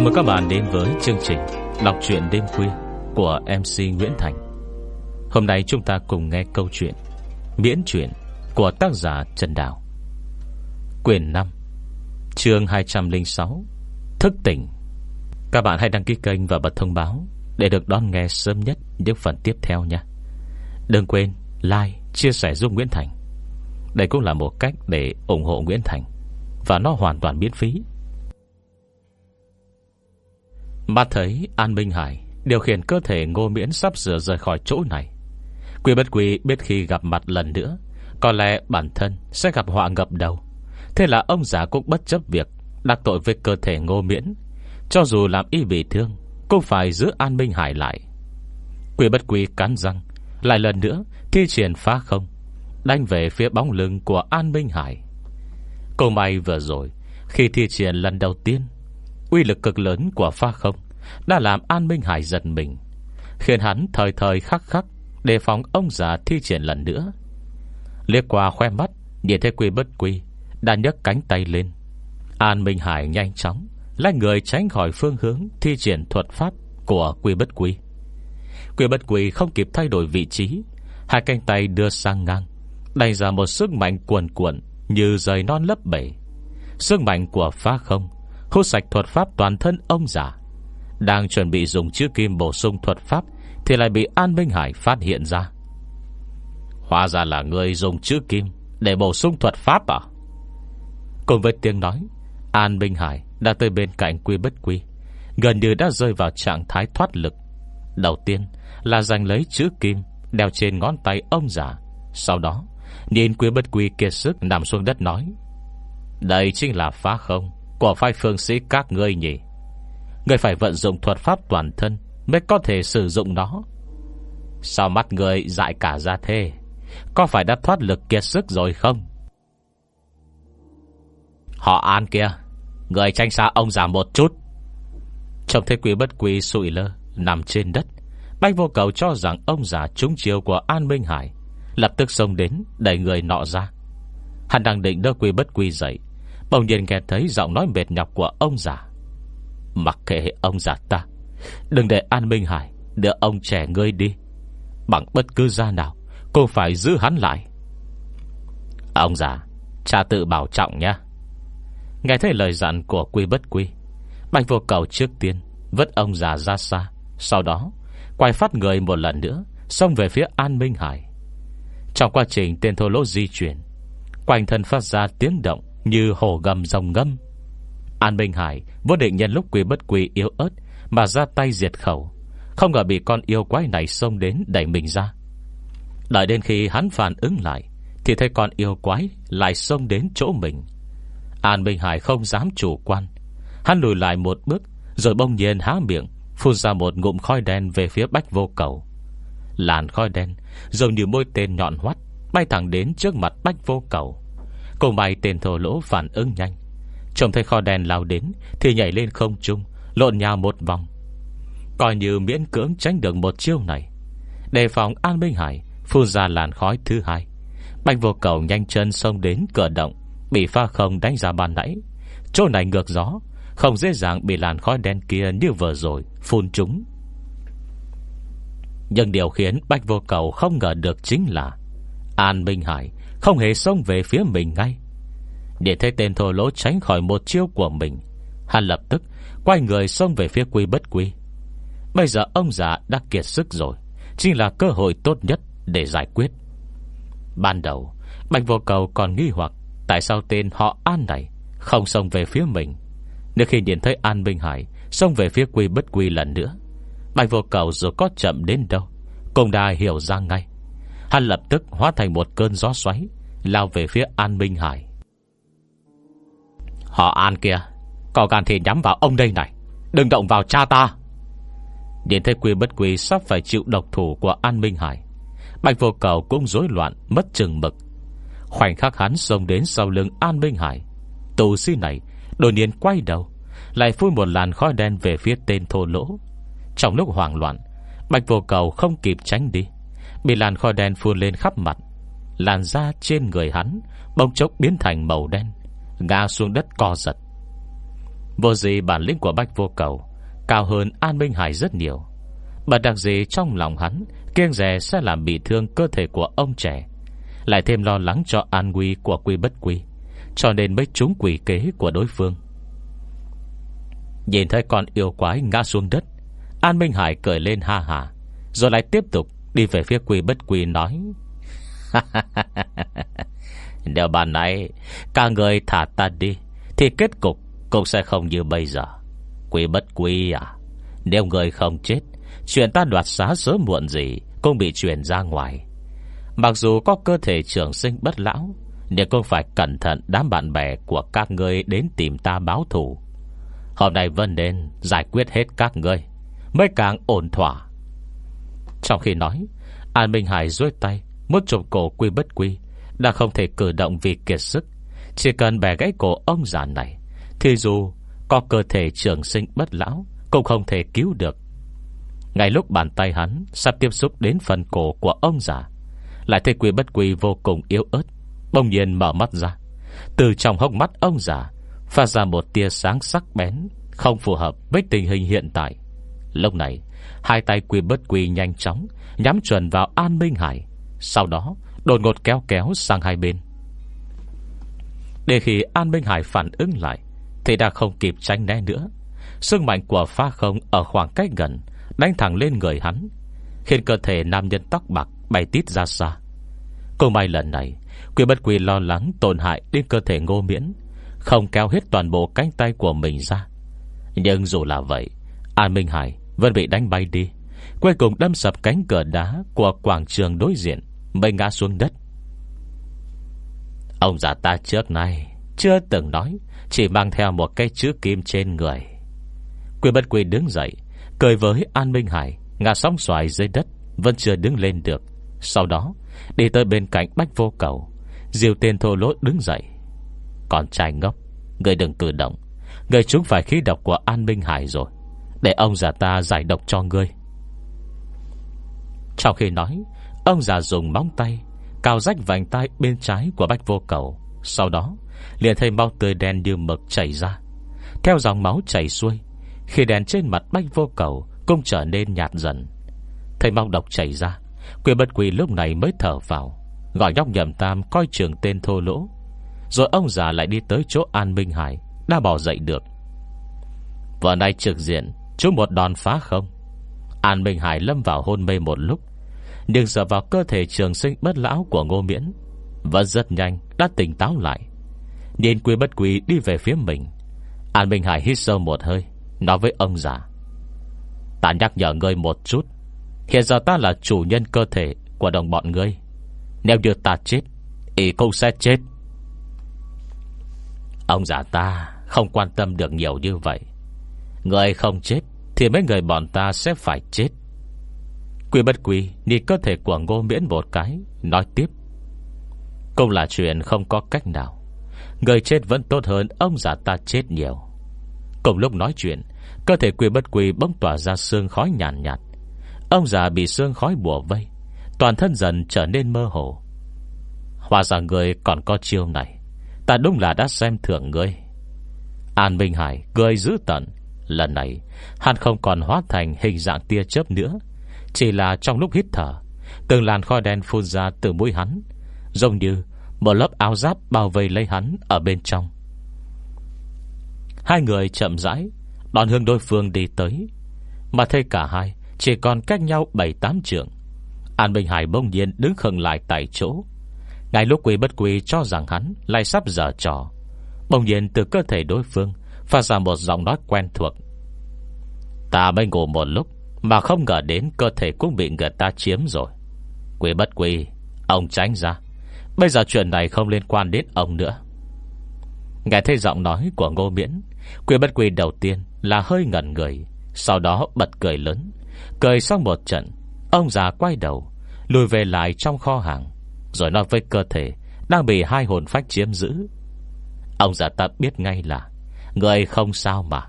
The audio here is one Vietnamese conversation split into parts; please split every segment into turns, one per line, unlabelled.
Chào mừng các bạn đến với chương trình Đọc truyện đêm khuya Của MC Nguyễn Thành. Hôm nay chúng ta cùng nghe câu chuyện Miễn truyện Của tác giả Trần Đào. Quyền 5 Chương 206 Thức tỉnh. Các bạn hãy đăng ký kênh và bật thông báo Để được đón nghe sớm nhất Những phần tiếp theo nha. Đừng quên like, chia sẻ giúp Nguyễn Thành. Đây cũng là một cách để ủng hộ Nguyễn Thành Và nó hoàn toàn miễn phí. Mắt thấy An Minh Hải Điều khiển cơ thể ngô miễn sắp sửa rời khỏi chỗ này. Quỷ bất quỷ biết khi gặp mặt lần nữa, Có lẽ bản thân sẽ gặp họa ngập đầu. Thế là ông già cũng bất chấp việc đặt tội với cơ thể ngô miễn. Cho dù làm y bị thương, Cũng phải giữ An Minh Hải lại. Quỷ bất quỷ cắn răng, Lại lần nữa thi triển phá không, Đánh về phía bóng lưng của An Minh Hải. Cô may vừa rồi, Khi thi triển lần đầu tiên Uy lực cực lớn của pha không Đã làm An Minh Hải giật mình, Khiến hắn thời thời khắc khắc Đề phòng ông già thi triển lần nữa. Liệt qua khoe mắt, Nhìn thấy quy bất quy, Đã nhấc cánh tay lên. An Minh Hải nhanh chóng Lách người tránh khỏi phương hướng Thi triển thuật pháp của quy bất quy. Quy bất quy không kịp thay đổi vị trí, Hai cánh tay đưa sang ngang, Đành ra một sức mạnh cuồn cuộn Như rời non lấp bể. Sức mạnh của phá không Hút sạch thuật pháp toàn thân ông già. Đang chuẩn bị dùng chữ kim bổ sung thuật pháp, Thì lại bị An Minh Hải phát hiện ra. Hóa ra là người dùng chữ kim Để bổ sung thuật pháp à? Cùng với tiếng nói, An Minh Hải đã tới bên cạnh quy bất quy, Gần như đã rơi vào trạng thái thoát lực. Đầu tiên là giành lấy chữ kim Đeo trên ngón tay ông già. Sau đó, Nhìn quy bất quy kiệt sức nằm xuống đất nói, Đây chính là phá không? Của phái phương sĩ các ngươi nhỉ? Ngươi phải vận dụng thuật pháp toàn thân Mới có thể sử dụng nó. Sao mắt ngươi dại cả ra thế? Có phải đã thoát lực kiệt sức rồi không? Họ an kia, Người tranh xa ông già một chút. Trong thế quý bất quý sụi lơ Nằm trên đất, Bách vô cầu cho rằng ông già trúng chiều của An Minh Hải, Lập tức xông đến Đẩy người nọ ra. Hắn đang định đỡ quý bất quý dậy Bỗng nhiên nghe thấy giọng nói mệt nhọc của ông già. Mặc kệ ông già ta, Đừng để An Minh Hải Đưa ông trẻ ngươi đi. Bằng bất cứ ra nào, Cô phải giữ hắn lại. Ông già, Cha tự bảo trọng nha Nghe thấy lời dặn của quy bất quy, Bạch vô cầu trước tiên Vất ông già ra xa, Sau đó Quay phát người một lần nữa, Xông về phía An Minh Hải. Trong quá trình tên thô lỗ di chuyển, Quanh thân phát ra tiếng động như hồ gầm rồng ngâm. An Minh Hải, vô định nhân lúc quỷ bất quỷ yếu ớt, Mà ra tay diệt khẩu. Không ngờ bị con yêu quái này xông đến đẩy mình ra. Đợi đến khi hắn phản ứng lại, Thì thấy con yêu quái Lại xông đến chỗ mình. An Minh Hải không dám chủ quan. Hắn lùi lại một bước, Rồi bông nhiên há miệng, Phun ra một ngụm khói đen về phía bách vô cầu. Làn khói đen, Dường như môi tên nhọn hoắt, Bay thẳng đến trước mặt bách vô cầu. Cô may tên thổ lỗ phản ứng nhanh. Trông thấy kho đèn lao đến Thì nhảy lên không trung, Lộn nhau một vòng. Coi như miễn cưỡng tránh được một chiêu này. Đề phòng An Minh Hải Phun ra làn khói thứ hai. Bạch vô cầu nhanh chân xông đến cửa động, Bị pha không đánh ra bàn nãy. Chỗ này ngược gió, Không dễ dàng bị làn khói đen kia như vừa rồi Phun trúng. Nhưng điều khiến Bạch vô cầu không ngờ được chính là An Minh Hải không hề xông về phía mình ngay. Để thấy tên thô lỗ tránh khỏi một chiêu của mình, Hắn lập tức Quay người xông về phía quy bất quy. Bây giờ ông già đã kiệt sức rồi, Chính là cơ hội tốt nhất Để giải quyết. Ban đầu, Bạch vô cầu còn nghi hoặc Tại sao tên họ An này Không xông về phía mình. Nếu khi nhìn thấy An Minh Hải Xông về phía quy bất quy lần nữa, Bạch vô cầu dù có chậm đến đâu, Cũng đã hiểu ra ngay. Hắn lập tức hóa thành một cơn gió xoáy, Lao về phía An Minh Hải. Họ An kia, Có gan thì nhắm vào ông đây này, Đừng động vào cha ta. Nhìn thấy quy bất quy sắp phải chịu độc thủ của An Minh Hải, Bạch vô cầu cũng rối loạn, Mất chừng mực. Khoảnh khắc hắn xông đến sau lưng An Minh Hải, Tù sĩ này Đột nhiên quay đầu, Lại phun một làn khói đen về phía tên thô lỗ. Trong lúc hoảng loạn, Bạch vô cầu không kịp tránh đi. Bị làn khói đen phun lên khắp mặt. Làn da trên người hắn Bông chốc biến thành màu đen, Ngã xuống đất co giật. Vô gì bản lĩnh của Bách Vô Cầu Cao hơn An Minh Hải rất nhiều. Bà đặc gì trong lòng hắn Kiêng rè sẽ làm bị thương cơ thể của ông trẻ, Lại thêm lo lắng cho an nguy của quy bất quy, Cho nên mới trúng quỷ kế của đối phương. Nhìn thấy con yêu quái ngã xuống đất, An Minh Hải cười lên ha hà, Rồi lại tiếp tục Đi về phía quy bất quy nói. Nếu bàn này Cả người thả ta đi, Thì kết cục cũng sẽ không như bây giờ. Quy bất quy à Nếu người không chết, Chuyện ta đoạt xá sớm muộn gì Cũng bị truyền ra ngoài. Mặc dù có cơ thể trưởng sinh bất lão, Nhưng cũng phải cẩn thận Đám bạn bè của các ngươi Đến tìm ta báo thù. Hôm nay Vân nên giải quyết hết các ngươi, Mới càng ổn thỏa. Trong khi nói, An Minh Hải duỗi tay Muốn chụp cổ quy bất quy, Đã không thể cử động vì kiệt sức. Chỉ cần bẻ gãy cổ ông già này, Thì dù có cơ thể trường sinh bất lão, Cũng không thể cứu được. Ngay lúc bàn tay hắn Sắp tiếp xúc đến phần cổ của ông già, Lại thấy quy bất quy vô cùng yếu ớt, Bỗng nhiên mở mắt ra. Từ trong hốc mắt ông già, Phát ra một tia sáng sắc bén, Không phù hợp với tình hình hiện tại. Lúc này Hai tay quy bất quy nhanh chóng, Nhắm chuẩn vào An Minh Hải. Sau đó, đột ngột kéo kéo sang hai bên. Để khi An Minh Hải phản ứng lại, Thì đã không kịp tránh né nữa. Sức mạnh của pha không Ở khoảng cách gần, Đánh thẳng lên người hắn, Khiến cơ thể nam nhân tóc bạc bay tít ra xa. Cô may lần này Quy bất quy lo lắng tổn hại đến cơ thể ngô miễn, Không kéo hết toàn bộ cánh tay của mình ra. Nhưng dù là vậy, An Minh Hải vẫn bị đánh bay đi. Cuối cùng đâm sập cánh cửa đá Của quảng trường đối diện Mới ngã xuống đất. Ông già ta trước nay Chưa từng nói, Chỉ mang theo một cây chữ kim trên người. Quyền bất quy đứng dậy, Cười với An Minh Hải, Ngã sóng xoài dưới đất, Vẫn chưa đứng lên được. Sau đó, đi tới bên cạnh Bách Vô Cầu Diều tên thô lỗ đứng dậy. Còn trai ngốc, Người đừng cử động, Người chúng phải khí độc của An Minh Hải rồi. Để ông già ta giải độc cho ngươi. Trong khi nói, Ông già dùng móng tay, Cào rách vành tay bên trái của Bách Vô Cầu. Sau đó, liền thấy máu tươi đen như mực chảy ra. Theo dòng máu chảy xuôi, khi đèn trên mặt bách vô cầu Cũng trở nên nhạt dần. Thấy mong độc chảy ra, Quyền bất quỳ lúc này mới thở vào, Gọi nhóc nhầm tam coi trường tên thô lỗ. Rồi ông già lại đi tới chỗ An Minh Hải, Đã bỏ dậy được. Vừa nay trực diện Chú một đòn phá không? An Minh Hải lâm vào hôn mê một lúc, Nhưng giờ vào cơ thể trường sinh bất lão của Ngô Miễn, Vẫn rất nhanh Đã tỉnh táo lại. Nhìn quy bất quý đi về phía mình, An Minh Hải hít sâu một hơi, Nói với ông già, Ta nhắc nhở ngươi một chút, Hiện giờ ta là chủ nhân cơ thể Của đồng bọn ngươi. Nếu như ta chết Ý cũng sẽ chết. Ông già ta không quan tâm được nhiều như vậy. Người không chết thì mấy người bọn ta sẽ phải chết. Quy bất quy Nhìn cơ thể của ngô miễn một cái Nói tiếp. Cũng là chuyện không có cách nào. Người chết vẫn tốt hơn ông già ta chết nhiều. Cùng lúc nói chuyện Cơ thể quy bất quy bỗng tỏa ra sương khói nhàn nhạt, nhạt. Ông già bị sương khói bùa vây Toàn thân dần trở nên mơ hồ. Hòa ra người còn có chiêu này Ta đúng là đã xem thưởng ngươi An Minh Hải cười dữ tận Lần này, Hắn không còn hóa thành hình dạng tia chớp nữa. Chỉ là trong lúc hít thở, Từng làn khói đen phun ra từ mũi hắn, Giống như một lớp áo giáp bao vây lấy hắn ở bên trong. Hai người chậm rãi Đòn hướng đối phương đi tới, Mà thấy cả hai Chỉ còn cách nhau 7-8 trượng. An Bình Hải bỗng nhiên đứng khẩn lại tại chỗ. Ngay lúc quý bất quý cho rằng hắn Lại sắp dở trò, Bỗng nhiên từ cơ thể đối phương Phát ra một giọng nói quen thuộc. Ta mới ngủ một lúc Mà không ngờ đến cơ thể cũng bị người ta chiếm rồi. Quý bất quý Ông tránh ra. Bây giờ chuyện này không liên quan đến ông nữa. Nghe thấy giọng nói của Ngô Miễn Quý bất quý đầu tiên là hơi ngẩn người, Sau đó bật cười lớn. Cười xong một trận, Ông già quay đầu, Lùi về lại trong kho hàng, Rồi nói với cơ thể Đang bị hai hồn phách chiếm giữ. Ông già ta biết ngay là Người không sao mà.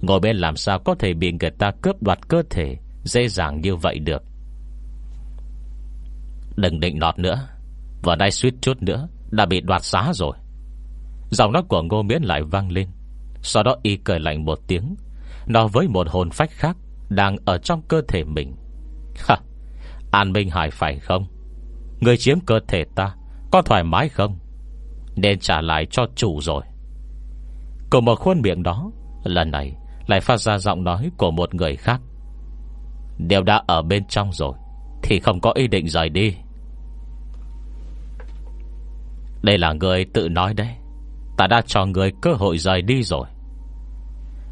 Ngồi bên làm sao có thể bị người ta cướp đoạt cơ thể Dễ dàng như vậy được? Đừng định nọt nữa. Vừa nay suýt chút nữa Đã bị đoạt xá rồi. Giọng nói của Ngô Miễn lại vang lên. Sau đó y cười lạnh một tiếng, Nói với một hồn phách khác Đang ở trong cơ thể mình. Ha, An Minh Hải phải không? Người chiếm cơ thể ta Có thoải mái không? Nên trả lại cho chủ rồi. Của một khuôn miệng đó. Lần này, lại phát ra giọng nói Của một người khác. Đều đã ở bên trong rồi, Thì không có ý định rời đi. Đây là người tự nói đấy. Ta đã cho người cơ hội rời đi rồi.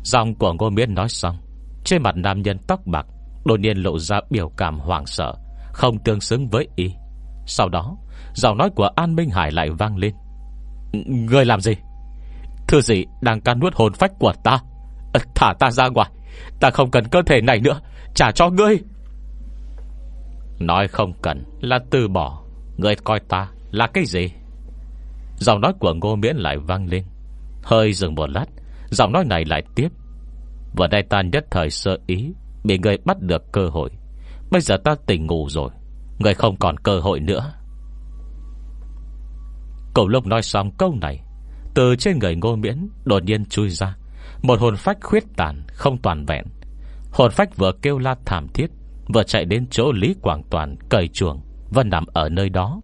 Giọng của Ngô Miễn nói xong, Trên mặt nam nhân tóc bạc Đột nhiên lộ ra biểu cảm hoảng sợ, Không tương xứng với ý. Sau đó, Giọng nói của An Minh Hải lại vang lên. Người làm gì? Thưa gì đang can nuốt hồn phách của ta? Ờ, thả ta ra ngoài. Ta không cần cơ thể này nữa. Trả cho ngươi. Nói không cần là từ bỏ. Ngươi coi ta là cái gì? Giọng nói của Ngô Miễn lại vang lên. Hơi dừng một lát. Giọng nói này lại tiếp. Vừa đây ta nhất thời sơ ý, Bị người bắt được cơ hội. Bây giờ ta tỉnh ngủ rồi. Người không còn cơ hội nữa. Cầu lông nói xong câu này. Từ trên người ngô miễn Đột nhiên chui ra. Một hồn phách khuyết tàn, không toàn vẹn. Hồn phách vừa kêu la thảm thiết, Vừa chạy đến chỗ Lý Quảng Toàn Cởi chuồng Và nằm ở nơi đó.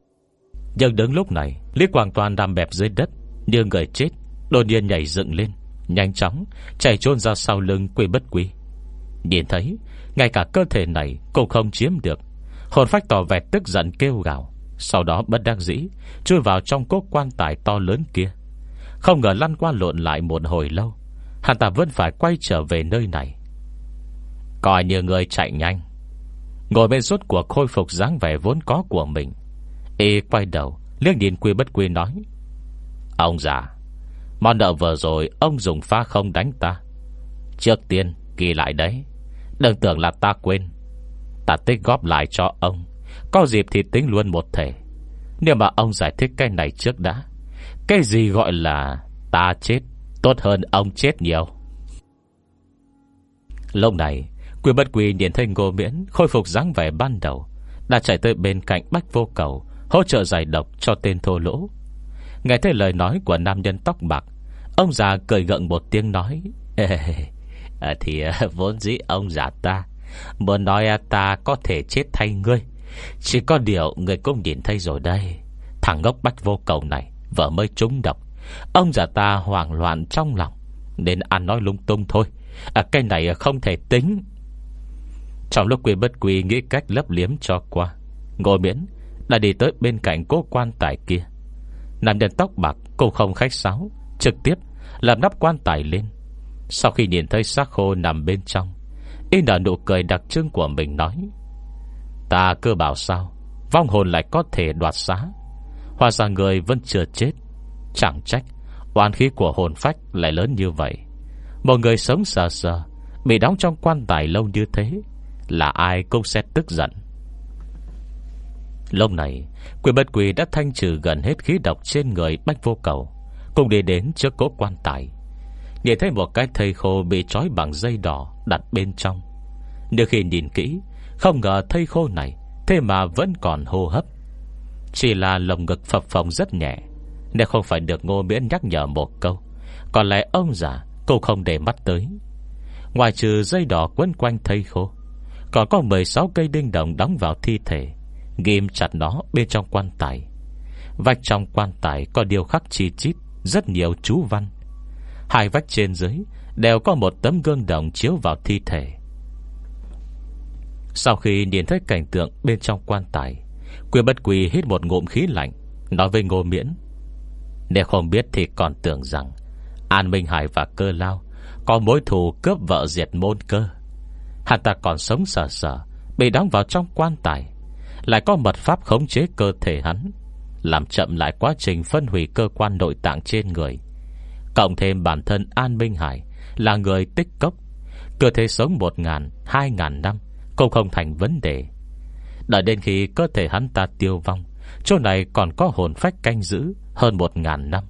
Nhưng đứng lúc này, Lý Quảng Toàn nằm bẹp dưới đất, Như người chết, Đột nhiên nhảy dựng lên, Nhanh chóng chạy trôn ra sau lưng quy bất quý Nhìn thấy, Ngay cả cơ thể này cũng không chiếm được. Hồn phách tỏ vẻ tức giận kêu gào, Sau đó bất đắc dĩ, Chui vào trong cốt quan tài to lớn kia. Không ngờ lăn qua lộn lại một hồi lâu, Hắn ta vẫn phải quay trở về nơi này. Coi như người chạy nhanh, Ngồi bên suốt cuộc khôi phục dáng vẻ vốn có của mình, Y quay đầu, liếc nhìn quy bất quy nói, Ông già, Món nợ vừa rồi ông dùng pha không đánh ta. Trước tiên, ghi lại đấy, Đừng tưởng là ta quên. Ta tích góp lại cho ông, Có dịp thì tính luôn một thể. Nếu mà ông giải thích cái này trước đã cái gì gọi là Ta chết Tốt hơn ông chết nhiều? Lúc này Quy bất quy nhìn thấy ngô miễn Khôi phục dáng vẻ ban đầu Đã chạy tới bên cạnh bách vô cầu Hỗ trợ giải độc cho tên thô lỗ. Nghe thấy lời nói của nam nhân tóc bạc Ông già cười gượng một tiếng nói à, Thì à, vốn dĩ ông già ta Muốn nói à, ta có thể chết thay ngươi. Chỉ có điều Người cũng nhìn thấy rồi đây. Thằng ngốc bách vô cầu này Vợ mới trúng độc. Ông già ta hoảng loạn trong lòng Nên ăn nói lung tung thôi. À, Cái này không thể tính. Trong lúc quy bất quy nghĩ cách lấp liếm cho qua Ngồi miễn Đã đi tới bên cạnh cố quan tài kia. Nam nhân tóc bạc Cô không khách sáo Trực tiếp làm nắp quan tài lên. Sau khi nhìn thấy xác khô nằm bên trong Y nở nụ cười đặc trưng của mình nói Ta cơ bảo sao Vong hồn lại có thể đoạt xá hoa ra người vẫn chưa chết. Chẳng trách Oan khí của hồn phách lại lớn như vậy. Một người sống sờ sờ, Bị đóng trong quan tài lâu như thế, Là ai cũng sẽ tức giận. Lúc này, Quỷ bất quỷ đã thanh trừ gần hết khí độc trên người bách vô cầu, Cùng đi đến trước cố quan tài. Nhìn thấy một cái thây khô Bị trói bằng dây đỏ đặt bên trong. Nếu khi nhìn kỹ, Không ngờ thây khô này Thế mà vẫn còn hô hấp. Chỉ là lồng ngực phập phồng rất nhẹ, Nếu không phải được ngô miễn nhắc nhở một câu Còn lẽ ông già Cũng không để mắt tới. Ngoài trừ dây đỏ quấn quanh thây khô, Còn có 16 cây đinh đồng đóng vào thi thể, Ghim chặt nó bên trong quan tài. Vạch trong quan tài có điều khắc chi chít, rất nhiều chú văn. Hai vách trên dưới Đều có một tấm gương đồng chiếu vào thi thể. Sau khi nhìn thấy cảnh tượng Bên trong quan tài Quyên bất quỳ hít một ngụm khí lạnh Nói với Ngô Miễn. Nếu không biết thì còn tưởng rằng An Minh Hải và cơ lao Có mối thù cướp vợ diệt môn cơ. Hắn ta còn sống sờ sờ Bị đóng vào trong quan tài Lại có mật pháp khống chế cơ thể hắn làm chậm lại quá trình phân hủy cơ quan nội tạng trên người. Cộng thêm bản thân An Minh Hải Là người tích cốc Cơ thể sống một ngàn, hai ngàn năm Cũng không thành vấn đề. Đợi đến khi cơ thể hắn ta tiêu vong, Chỗ này còn có hồn phách canh giữ Hơn một ngàn năm.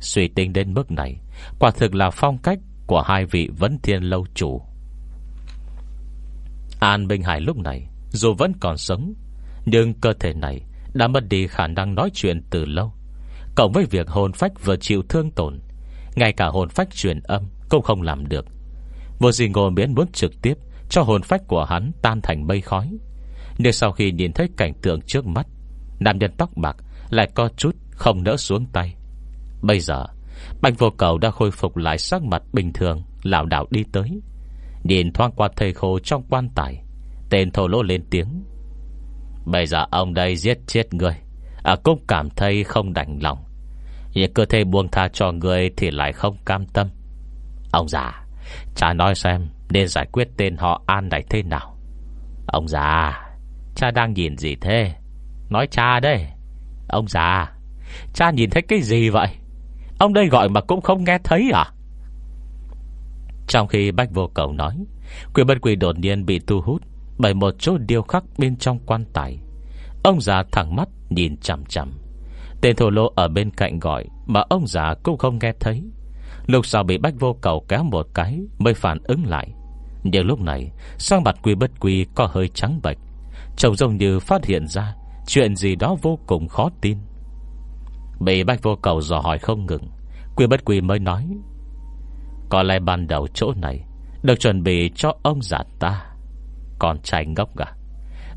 Suy tính đến mức này, Quả thực là phong cách của hai vị vấn thiên lâu chủ. An Minh Hải lúc này Dù vẫn còn sống, Nhưng cơ thể này đã mất đi khả năng nói chuyện từ lâu. Cộng với việc hồn phách vừa chịu thương tổn, Ngay cả hồn phách truyền âm Cũng không làm được. Vô gì ngô miễn muốn trực tiếp, Cho hồn phách của hắn tan thành mây khói. Nhưng sau khi nhìn thấy cảnh tượng trước mắt Nam nhân tóc bạc Lại có chút không nỡ xuống tay. Bây giờ Bạch vô cầu đã khôi phục lại sắc mặt bình thường Lào đảo đi tới. Nhìn thoáng qua thầy khô trong quan tài Tên thổ lỗ lên tiếng. Bây giờ ông đây giết chết người à, Cũng cảm thấy không đành lòng. Nhưng cơ thể buông tha cho người Thì lại không cam tâm. Ông già Cha nói xem nên giải quyết tên họ An này thế nào. Ông già Cha đang nhìn gì thế? Nói cha đây. Ông già, Cha nhìn thấy cái gì vậy? Ông đây gọi mà cũng không nghe thấy à? Trong khi Bách Vô Cầu nói Quỷ bất quỷ đột nhiên bị thu hút Bởi một chỗ điêu khắc bên trong quan tài. Ông già thẳng mắt nhìn chằm chằm. Tên thổ lô ở bên cạnh gọi Mà ông già cũng không nghe thấy. Lục sau bị Bách Vô Cầu kéo một cái Mới phản ứng lại. Nhưng lúc này Sang mặt quy bất quy có hơi trắng bệch. Trông giống như phát hiện ra Chuyện gì đó vô cùng khó tin. Bị Bách Vô Cầu dò hỏi không ngừng, Quy bất quy mới nói, Có lẽ ban đầu chỗ này Được chuẩn bị cho ông già ta Còn trai ngốc à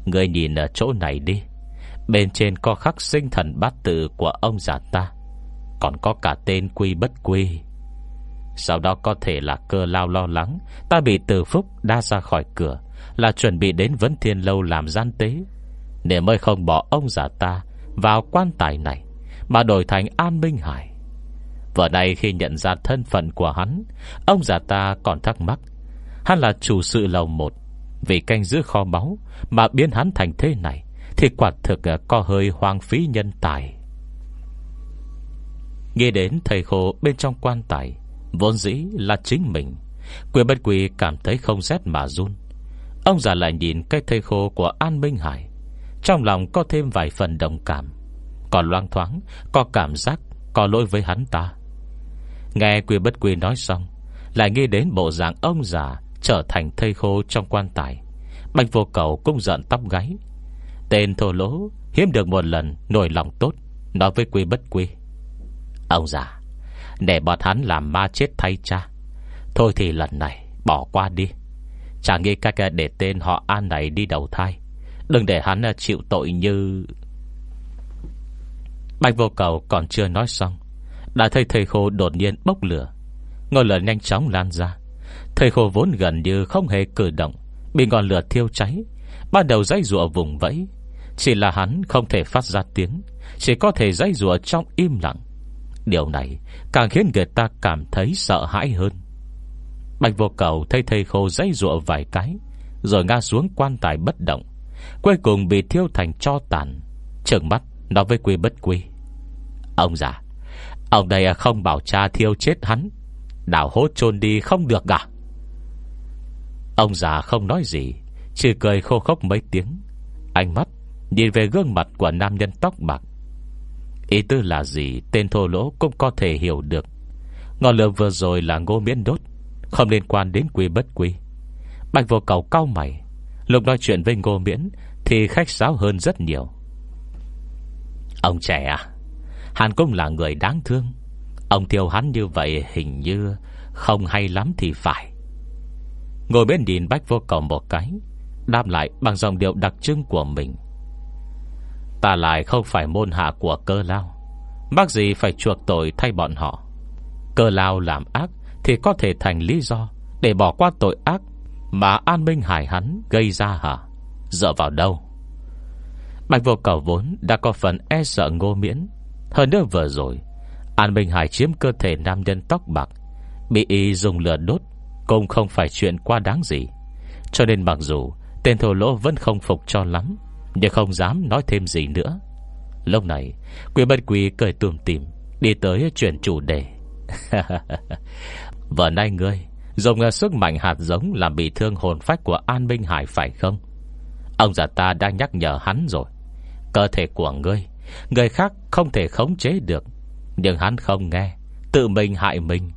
Người nhìn ở chỗ này đi, Bên trên có khắc sinh thần bát tự Của ông già ta, Còn có cả tên quy bất quy. Sau đó có thể là cơ lao lo lắng, Ta bị từ phúc đa ra khỏi cửa là chuẩn bị đến Vấn Thiên Lâu làm gian tế. Để mới không bỏ ông già ta Vào quan tài này, Mà đổi thành An Minh Hải. Vợ này khi nhận ra thân phận của hắn, Ông già ta còn thắc mắc. Hắn là chủ sự lầu một, Vì canh giữ kho báu Mà biến hắn thành thế này Thì quả thực có hơi hoang phí nhân tài. Nghe đến thầy khổ bên trong quan tài, Vốn dĩ là chính mình Quyền bất quỳ cảm thấy không rét mà run. Ông già lại nhìn cái thây khô của An Minh Hải. Trong lòng có thêm vài phần đồng cảm. Còn loang thoáng, Có cảm giác, Có lỗi với hắn ta. Nghe quy bất quy nói xong, Lại nghĩ đến bộ dạng ông già Trở thành thây khô trong quan tài. Bạch vô cầu cũng giận tóc gáy. Tên thô lỗ, Hiếm được một lần nổi lòng tốt, Nói với quy bất quy. Ông già, Để bọn hắn làm ma chết thay cha. Thôi thì lần này, bỏ qua đi. Chả nghĩ cách để tên họ An này đi đầu thai. Đừng để hắn à, chịu tội như Bạch vô cầu còn chưa nói xong, Đã thấy thầy khô đột nhiên bốc lửa. Ngọn lửa nhanh chóng lan ra. Thầy khô vốn gần như không hề cử động, Bị ngọn lửa thiêu cháy Ban đầu dãy rụa vùng vẫy. Chỉ là hắn không thể phát ra tiếng, Chỉ có thể dãy rụa trong im lặng. Điều này càng khiến người ta cảm thấy sợ hãi hơn. Bạch vô cầu thấy thầy khô dãy rùa vài cái, Rồi ngã xuống quan tài bất động, Cuối cùng bị thiêu thành cho tàn. Trường mắt, nói với quy bất quy, Ông già, Ông đây không bảo cha thiêu chết hắn Đảo hốt chôn đi không được à? Ông già không nói gì, Chỉ cười khô khốc mấy tiếng. Ánh mắt nhìn về gương mặt của nam nhân tóc bạc. Ý tư là gì, Tên thô lỗ cũng có thể hiểu được. Ngọn lửa vừa rồi là ngô miễn đốt. Không liên quan đến quý bất quý. Bạch vô cầu cao mày. Lúc nói chuyện với ngô miễn, Thì khách sáo hơn rất nhiều. Ông trẻ à Hàn cũng là người đáng thương. Ông thiêu hắn như vậy hình như Không hay lắm thì phải. Ngồi bên nhìn Bách vô cầu một cái, Đáp lại bằng dòng điệu đặc trưng của mình. Ta lại không phải môn hạ của cơ lao. Bác gì phải chuộc tội thay bọn họ? Cơ lao làm ác thì có thể thành lý do Để bỏ qua tội ác Mà an minh hải hắn gây ra hả? Dựa vào đâu? Bạch vô cầu vốn đã có phần e sợ ngô miễn. Hơn nữa vừa rồi, An Minh Hải chiếm cơ thể nam nhân tóc bạc, Bị y dùng lửa đốt Cũng không phải chuyện quá đáng gì. Cho nên mặc dù Tên thổ lỗ vẫn không phục cho lắm, Nhưng không dám nói thêm gì nữa. Lúc này, Quỷ bất quỷ cười tùm tìm Đi tới chuyển chủ đề. Vợ nay ngươi Dùng sức mạnh hạt giống Làm bị thương hồn phách của An Minh Hải phải không? Ông già ta đang nhắc nhở hắn rồi. Cơ thể của ngươi, Người khác không thể khống chế được. Nhưng hắn không nghe, Tự mình hại mình.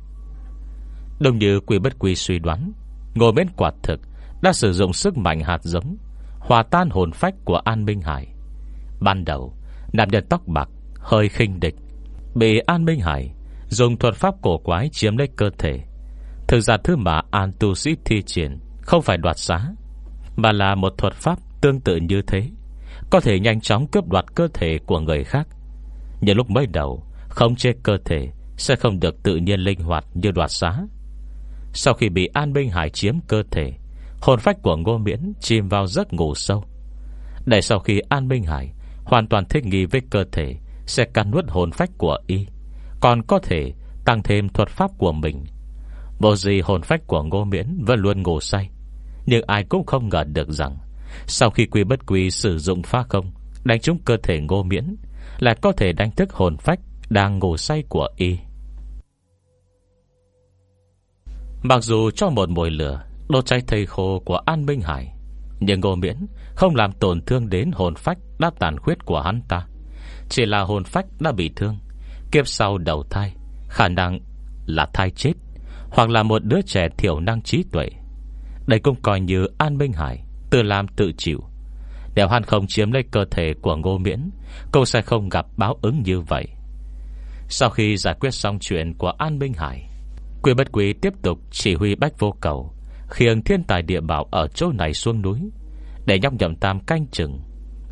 Đồng như quy bất quy suy đoán, Ngồi bên quạt thực Đã sử dụng sức mạnh hạt giống, Hòa tan hồn phách của An Minh Hải. Ban đầu, Nam nhân tóc bạc, Hơi khinh địch, Bị An Minh Hải Dùng thuật pháp cổ quái chiếm lấy cơ thể. Thực ra thứ mà An tu sĩ thi triển Không phải đoạt giá Mà là một thuật pháp tương tự như thế, Có thể nhanh chóng cướp đoạt cơ thể của người khác. Nhưng lúc mới đầu Không chế cơ thể Sẽ không được tự nhiên linh hoạt như đoạt giá Sau khi bị An Minh Hải chiếm cơ thể, Hồn phách của Ngô Miễn Chìm vào giấc ngủ sâu. Để sau khi An Minh Hải Hoàn toàn thích nghi với cơ thể, Sẽ căn nuốt hồn phách của y. Còn có thể tăng thêm thuật pháp của mình. Bộ gì hồn phách của Ngô Miễn Vẫn luôn ngủ say, Nhưng ai cũng không ngờ được rằng, Sau khi quy bất quy sử dụng phá không, Đánh trúng cơ thể Ngô Miễn, Lại có thể đánh thức hồn phách Đang ngủ say của y. Mặc dù cho một mùi lửa Đốt cháy thầy khô của An Minh Hải, Nhưng Ngô Miễn Không làm tổn thương đến hồn phách Đã tàn khuyết của hắn ta. Chỉ là hồn phách đã bị thương Kiếp sau đầu thai, Khả năng là thai chết, Hoặc là một đứa trẻ thiểu năng trí tuệ. Đây cũng coi như An Minh Hải, Tự làm tự chịu. Nếu hắn không chiếm lấy cơ thể của Ngô Miễn Cô sẽ không gặp báo ứng như vậy. Sau khi giải quyết xong chuyện của An Minh Hải, Quy bất quý tiếp tục chỉ huy bách vô cầu, Khiêng thiên tài địa bảo ở chỗ này xuống núi, Để nhóc nhậm tam canh chừng,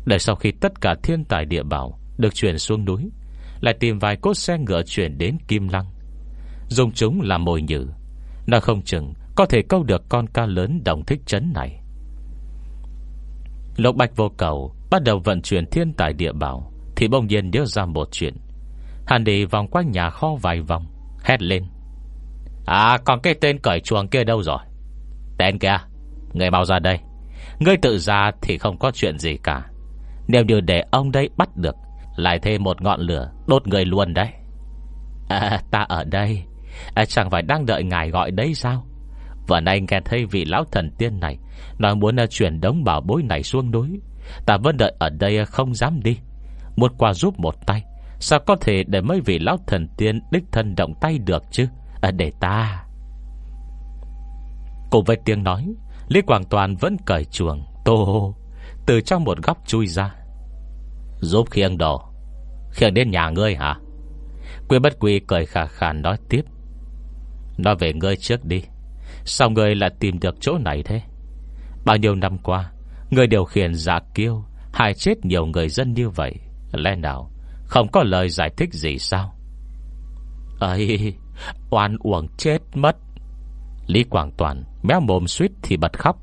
Để sau khi tất cả thiên tài địa bảo Được chuyển xuống núi lại tìm vài cốt xe ngựa chuyển đến Kim Lăng. Dùng chúng làm mồi nhử. Nó không chừng Có thể câu được con ca lớn đồng thích trấn này. Lộc Bạch vô cầu, Bắt đầu vận chuyển thiên tài địa bảo, Thì bỗng nhiên nhớ ra một chuyện. Hàn đi vòng quanh nhà kho vài vòng, Hét lên. À còn cái tên cởi chuồng kia đâu rồi? Tên kia, Người mau ra đây. Ngươi tự ra thì không có chuyện gì cả. Nếu như để ông đây bắt được lại thêm một ngọn lửa Đốt người luôn đấy. À ta ở đây. À, Chẳng phải đang đợi ngài gọi đấy sao? Vừa nay nghe thấy vị lão thần tiên này Nói muốn à, chuyển đống bảo bối này xuống núi. Ta vẫn đợi ở đây à, không dám đi. Một qua giúp một tay Sao có thể để mấy vị lão thần tiên Đích thân động tay được chứ? À, Để ta. Cùng với tiếng nói Lý Quảng Toàn vẫn cởi chuồng. Tô Từ trong một góc chui ra. Giúp khiêng đồ. Khiêng đến nhà ngươi hả? Quy bất quy cười khả khả nói tiếp. Nói về ngươi trước đi. Sao ngươi lại tìm được chỗ này thế? Bao nhiêu năm qua, Ngươi điều khiển giả kiêu, Hại chết nhiều người dân như vậy. Lẽ nào Không có lời giải thích gì sao? Ấy Oan uổng chết mất. Lý Quảng Toàn Méo mồm suýt thì bật khóc.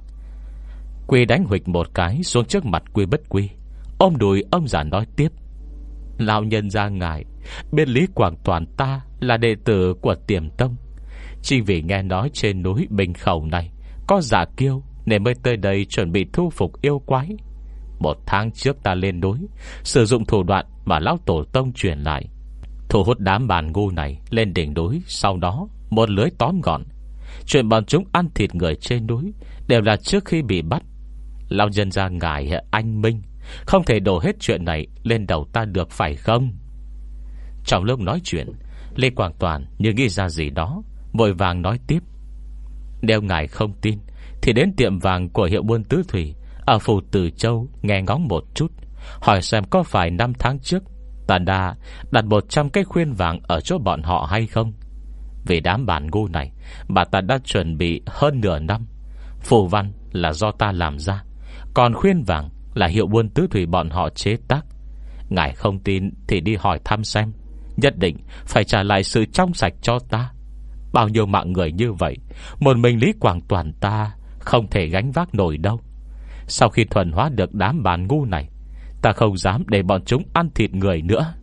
Quy đánh huịch một cái xuống trước mặt Quy bất quy. Ôm đùi ông già nói tiếp. Lão nhân ra ngài Biết Lý Quảng Toàn ta Là đệ tử của tiềm tông. Chỉ vì nghe nói trên núi Bình Khẩu này Có giả kiêu Nên mới tới đây chuẩn bị thu phục yêu quái. Một tháng trước ta lên núi, Sử dụng thủ đoạn mà Lão Tổ Tông truyền lại. Thu hút đám bàn ngu này Lên đỉnh núi, Sau đó một lưới tóm gọn. Chuyện bọn chúng ăn thịt người trên núi Đều là trước khi bị bắt. Lão nhân ra ngài, anh Minh không thể đổ hết chuyện này Lên đầu ta được, phải không? Trong lúc nói chuyện, Lê Quảng Toàn như nghĩ ra gì đó, Vội vàng nói tiếp. Nếu ngài không tin, Thì đến tiệm vàng của hiệu buôn tứ thủy Ở phủ từ Châu nghe ngóng một chút, Hỏi xem có phải năm tháng trước Ta đã đặt 100 cái khuyên vàng Ở chỗ bọn họ hay không. Vì đám bản ngu này, Bà ta đã chuẩn bị hơn nửa năm. Phù văn là do ta làm ra, Còn khuyên vàng là hiệu buôn tứ thủy bọn họ chế tác. Ngài không tin thì đi hỏi thăm xem. Nhất định phải trả lại sự trong sạch cho ta. Bao nhiêu mạng người như vậy, Một mình Lý Quảng Toàn ta Không thể gánh vác nổi đâu. Sau khi thuần hóa được đám bàn ngu này, Ta không dám để bọn chúng ăn thịt người nữa.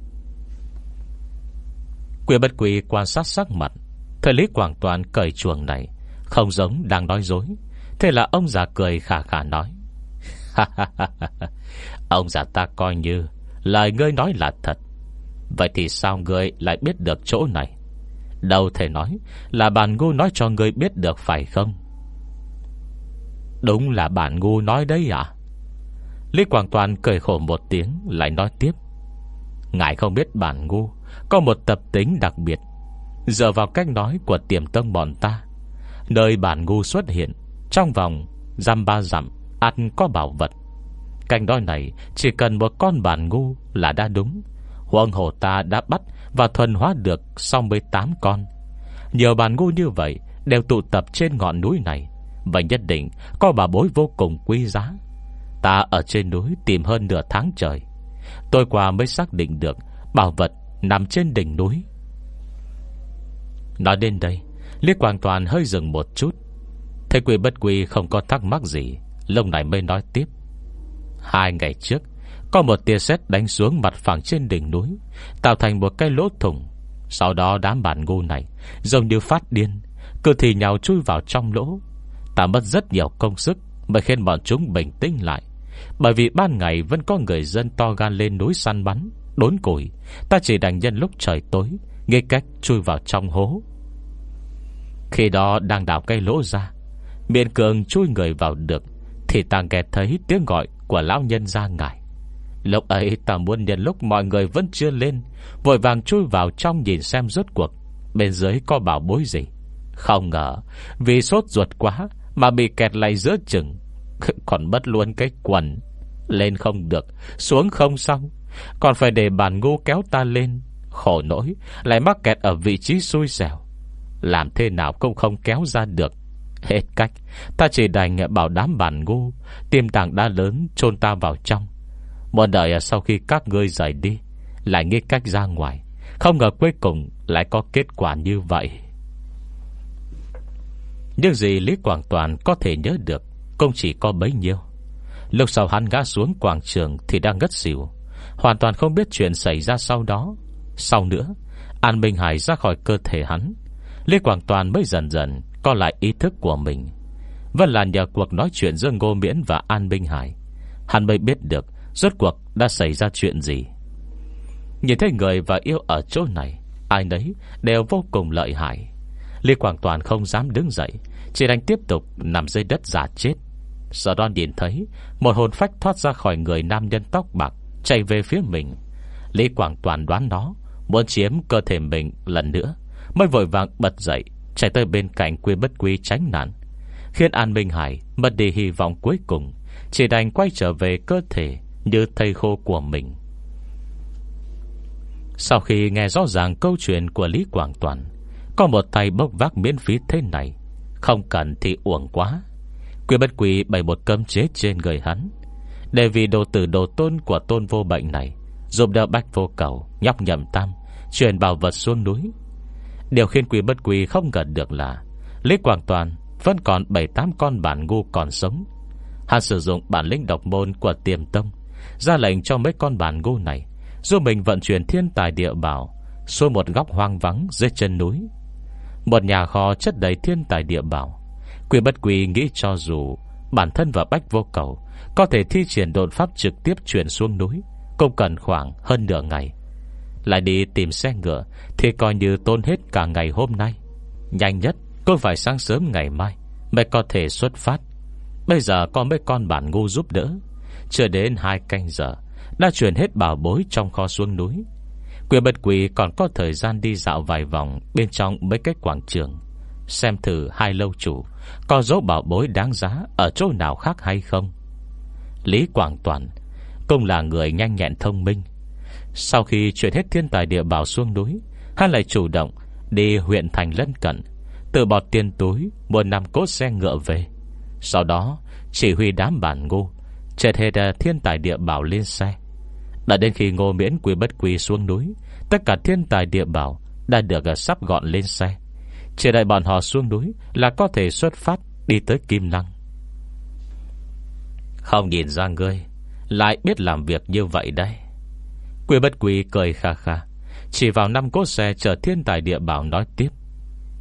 Quyền bất quỳ quan sát sắc mặt. Thời Lý Quảng Toàn cởi chuồng này, Không giống đang nói dối. Thế là ông già cười khả khả nói. Ông già ta coi như Lời ngươi nói là thật. Vậy thì sao ngươi lại biết được chỗ này? Đâu thể nói Là bản ngu nói cho ngươi biết được phải không? Đúng là bản ngu nói đấy à? Lý Quảng Toàn cười khổ một tiếng, Lại nói tiếp. Ngài không biết bản ngu Có một tập tính đặc biệt. Dựa vào cách nói của tiềm tông bọn ta, Nơi bản ngu xuất hiện Trong vòng Dăm ba dặm Ăn có bảo vật. Cành đôi này Chỉ cần một con bản ngu là đã đúng. Huông hồ ta đã bắt Và thuần hóa được sau 18 con. Nhiều bàn ngu như vậy Đều tụ tập trên ngọn núi này Và nhất định có bà bối vô cùng quý giá. Ta ở trên núi tìm hơn nửa tháng trời. Tôi qua mới xác định được Bảo vật nằm trên đỉnh núi. Nói đến đây Liết Quang Toàn hơi dừng một chút. Thầy quỷ bất quỷ không có thắc mắc gì. Lông này mới nói tiếp. Hai ngày trước, Có một tia sét đánh xuống mặt phẳng trên đỉnh núi, Tạo thành một cái lỗ thủng. Sau đó đám bản ngu này, Giống như phát điên, Cứ thì nhào chui vào trong lỗ. Ta mất rất nhiều công sức Mới khiến bọn chúng bình tĩnh lại. Bởi vì ban ngày vẫn có người dân to gan lên núi săn bắn, Đốn củi. Ta chỉ đành nhân lúc trời tối Nghe cách chui vào trong hố. Khi đó đang đào cây lỗ ra Miệng cường chui người vào được. Thì ta nghe thấy tiếng gọi Của lão nhân ra ngài. Lúc ấy ta muốn nhận lúc mọi người vẫn chưa lên, Vội vàng chui vào trong nhìn xem rốt cuộc Bên dưới có bảo bối gì. Không ngờ, Vì sốt ruột quá Mà bị kẹt lại giữa chừng, Còn mất luôn cái quần. Lên không được, Xuống không xong, Còn phải để bàn ngu kéo ta lên. Khổ nỗi, Lại mắc kẹt ở vị trí xui xẻo. Làm thế nào cũng không kéo ra được. Hết cách. Ta chỉ đành bảo đám bản ngu Tìm tảng đá lớn chôn ta vào trong. Một đợi sau khi các ngươi rời đi, Lại nghĩ cách ra ngoài. Không ngờ cuối cùng lại có kết quả như vậy. Nhưng gì Lý Quảng Toàn có thể nhớ được, Cũng chỉ có bấy nhiêu. Lúc sau hắn ngã xuống quảng trường Thì đang ngất xỉu. Hoàn toàn không biết chuyện xảy ra sau đó. Sau nữa, An Minh Hải ra khỏi cơ thể hắn. Lý Quảng Toàn mới dần dần có lại ý thức của mình. Vẫn là nhờ cuộc nói chuyện giữa Ngô Miễn và An Minh Hải, Hắn mới biết được Rốt cuộc đã xảy ra chuyện gì. Nhìn thấy người và yêu ở chỗ này, Ai nấy đều vô cùng lợi hại. Lê Quảng Toàn không dám đứng dậy, Chỉ đành tiếp tục nằm dưới đất giả chết. Sau đoan nhìn thấy Một hồn phách thoát ra khỏi người nam nhân tóc bạc Chạy về phía mình. Lý Quảng Toàn đoán nó Muốn chiếm cơ thể mình lần nữa, Mới vội vàng bật dậy Chạy tới bên cạnh quy bất quy tránh nạn. Khiến An Minh Hải mất đi hy vọng cuối cùng, Chỉ đành quay trở về cơ thể Như thầy khô của mình. Sau khi nghe rõ ràng câu chuyện của Lý Quảng Toàn, Có một tay bốc vác miễn phí thế này, Không cần thì uổng quá. Quy bất quy bày một cơm chế trên người hắn, Để vì đồ tử đồ tôn của tôn vô bệnh này, Giúp đỡ bách vô cầu Nhóc nhầm tam Chuyển bảo vật xuống núi Điều khiến quỷ bất quỷ không gần được là, Lý Quảng Toàn vẫn còn 7-8 con bản ngu còn sống. Hắn sử dụng bản lĩnh độc môn của tiềm tông, Ra lệnh cho mấy con bản ngu này, Giúp mình vận chuyển thiên tài địa bảo Xuống một góc hoang vắng dưới chân núi. Một nhà kho chất đầy thiên tài địa bảo, Quỷ bất quỷ nghĩ cho dù Bản thân và bách vô cầu Có thể thi triển độn pháp trực tiếp chuyển xuống núi, Cũng cần khoảng hơn nửa ngày. Lại đi tìm xe ngựa Thì coi như tôn hết cả ngày hôm nay. Nhanh nhất cũng phải sáng sớm ngày mai Mới có thể xuất phát? Bây giờ có mấy con bản ngu giúp đỡ. Chưa đến hai canh giờ, Đã chuyển hết bảo bối trong kho xuống núi. Quyền bật quỷ còn có thời gian đi dạo vài vòng Bên trong mấy cái quảng trường. Xem thử hai lâu chủ Có dấu bảo bối đáng giá Ở chỗ nào khác hay không. Lý Quảng Toàn, Cũng là người nhanh nhẹn thông minh sau khi chuyển hết thiên tài địa bảo xuống núi, Hắn lại chủ động Đi huyện thành lân cận Tự bỏ tiền túi, Mua năm cốt xe ngựa về. Sau đó, chỉ huy đám bản ngô Chệt hết ờ, thiên tài địa bảo lên xe. Đã đến khi ngô miễn quy bất quy xuống núi, Tất cả thiên tài địa bảo Đã được ờ, sắp gọn lên xe. Chỉ đợi bọn họ xuống núi Là có thể xuất phát đi tới Kim Lăng. Không nhìn ra ngươi, Lại biết làm việc như vậy đây. Quy bất quy cười kha kha. Chỉ vào năm cốt xe chở thiên tài địa bảo nói tiếp.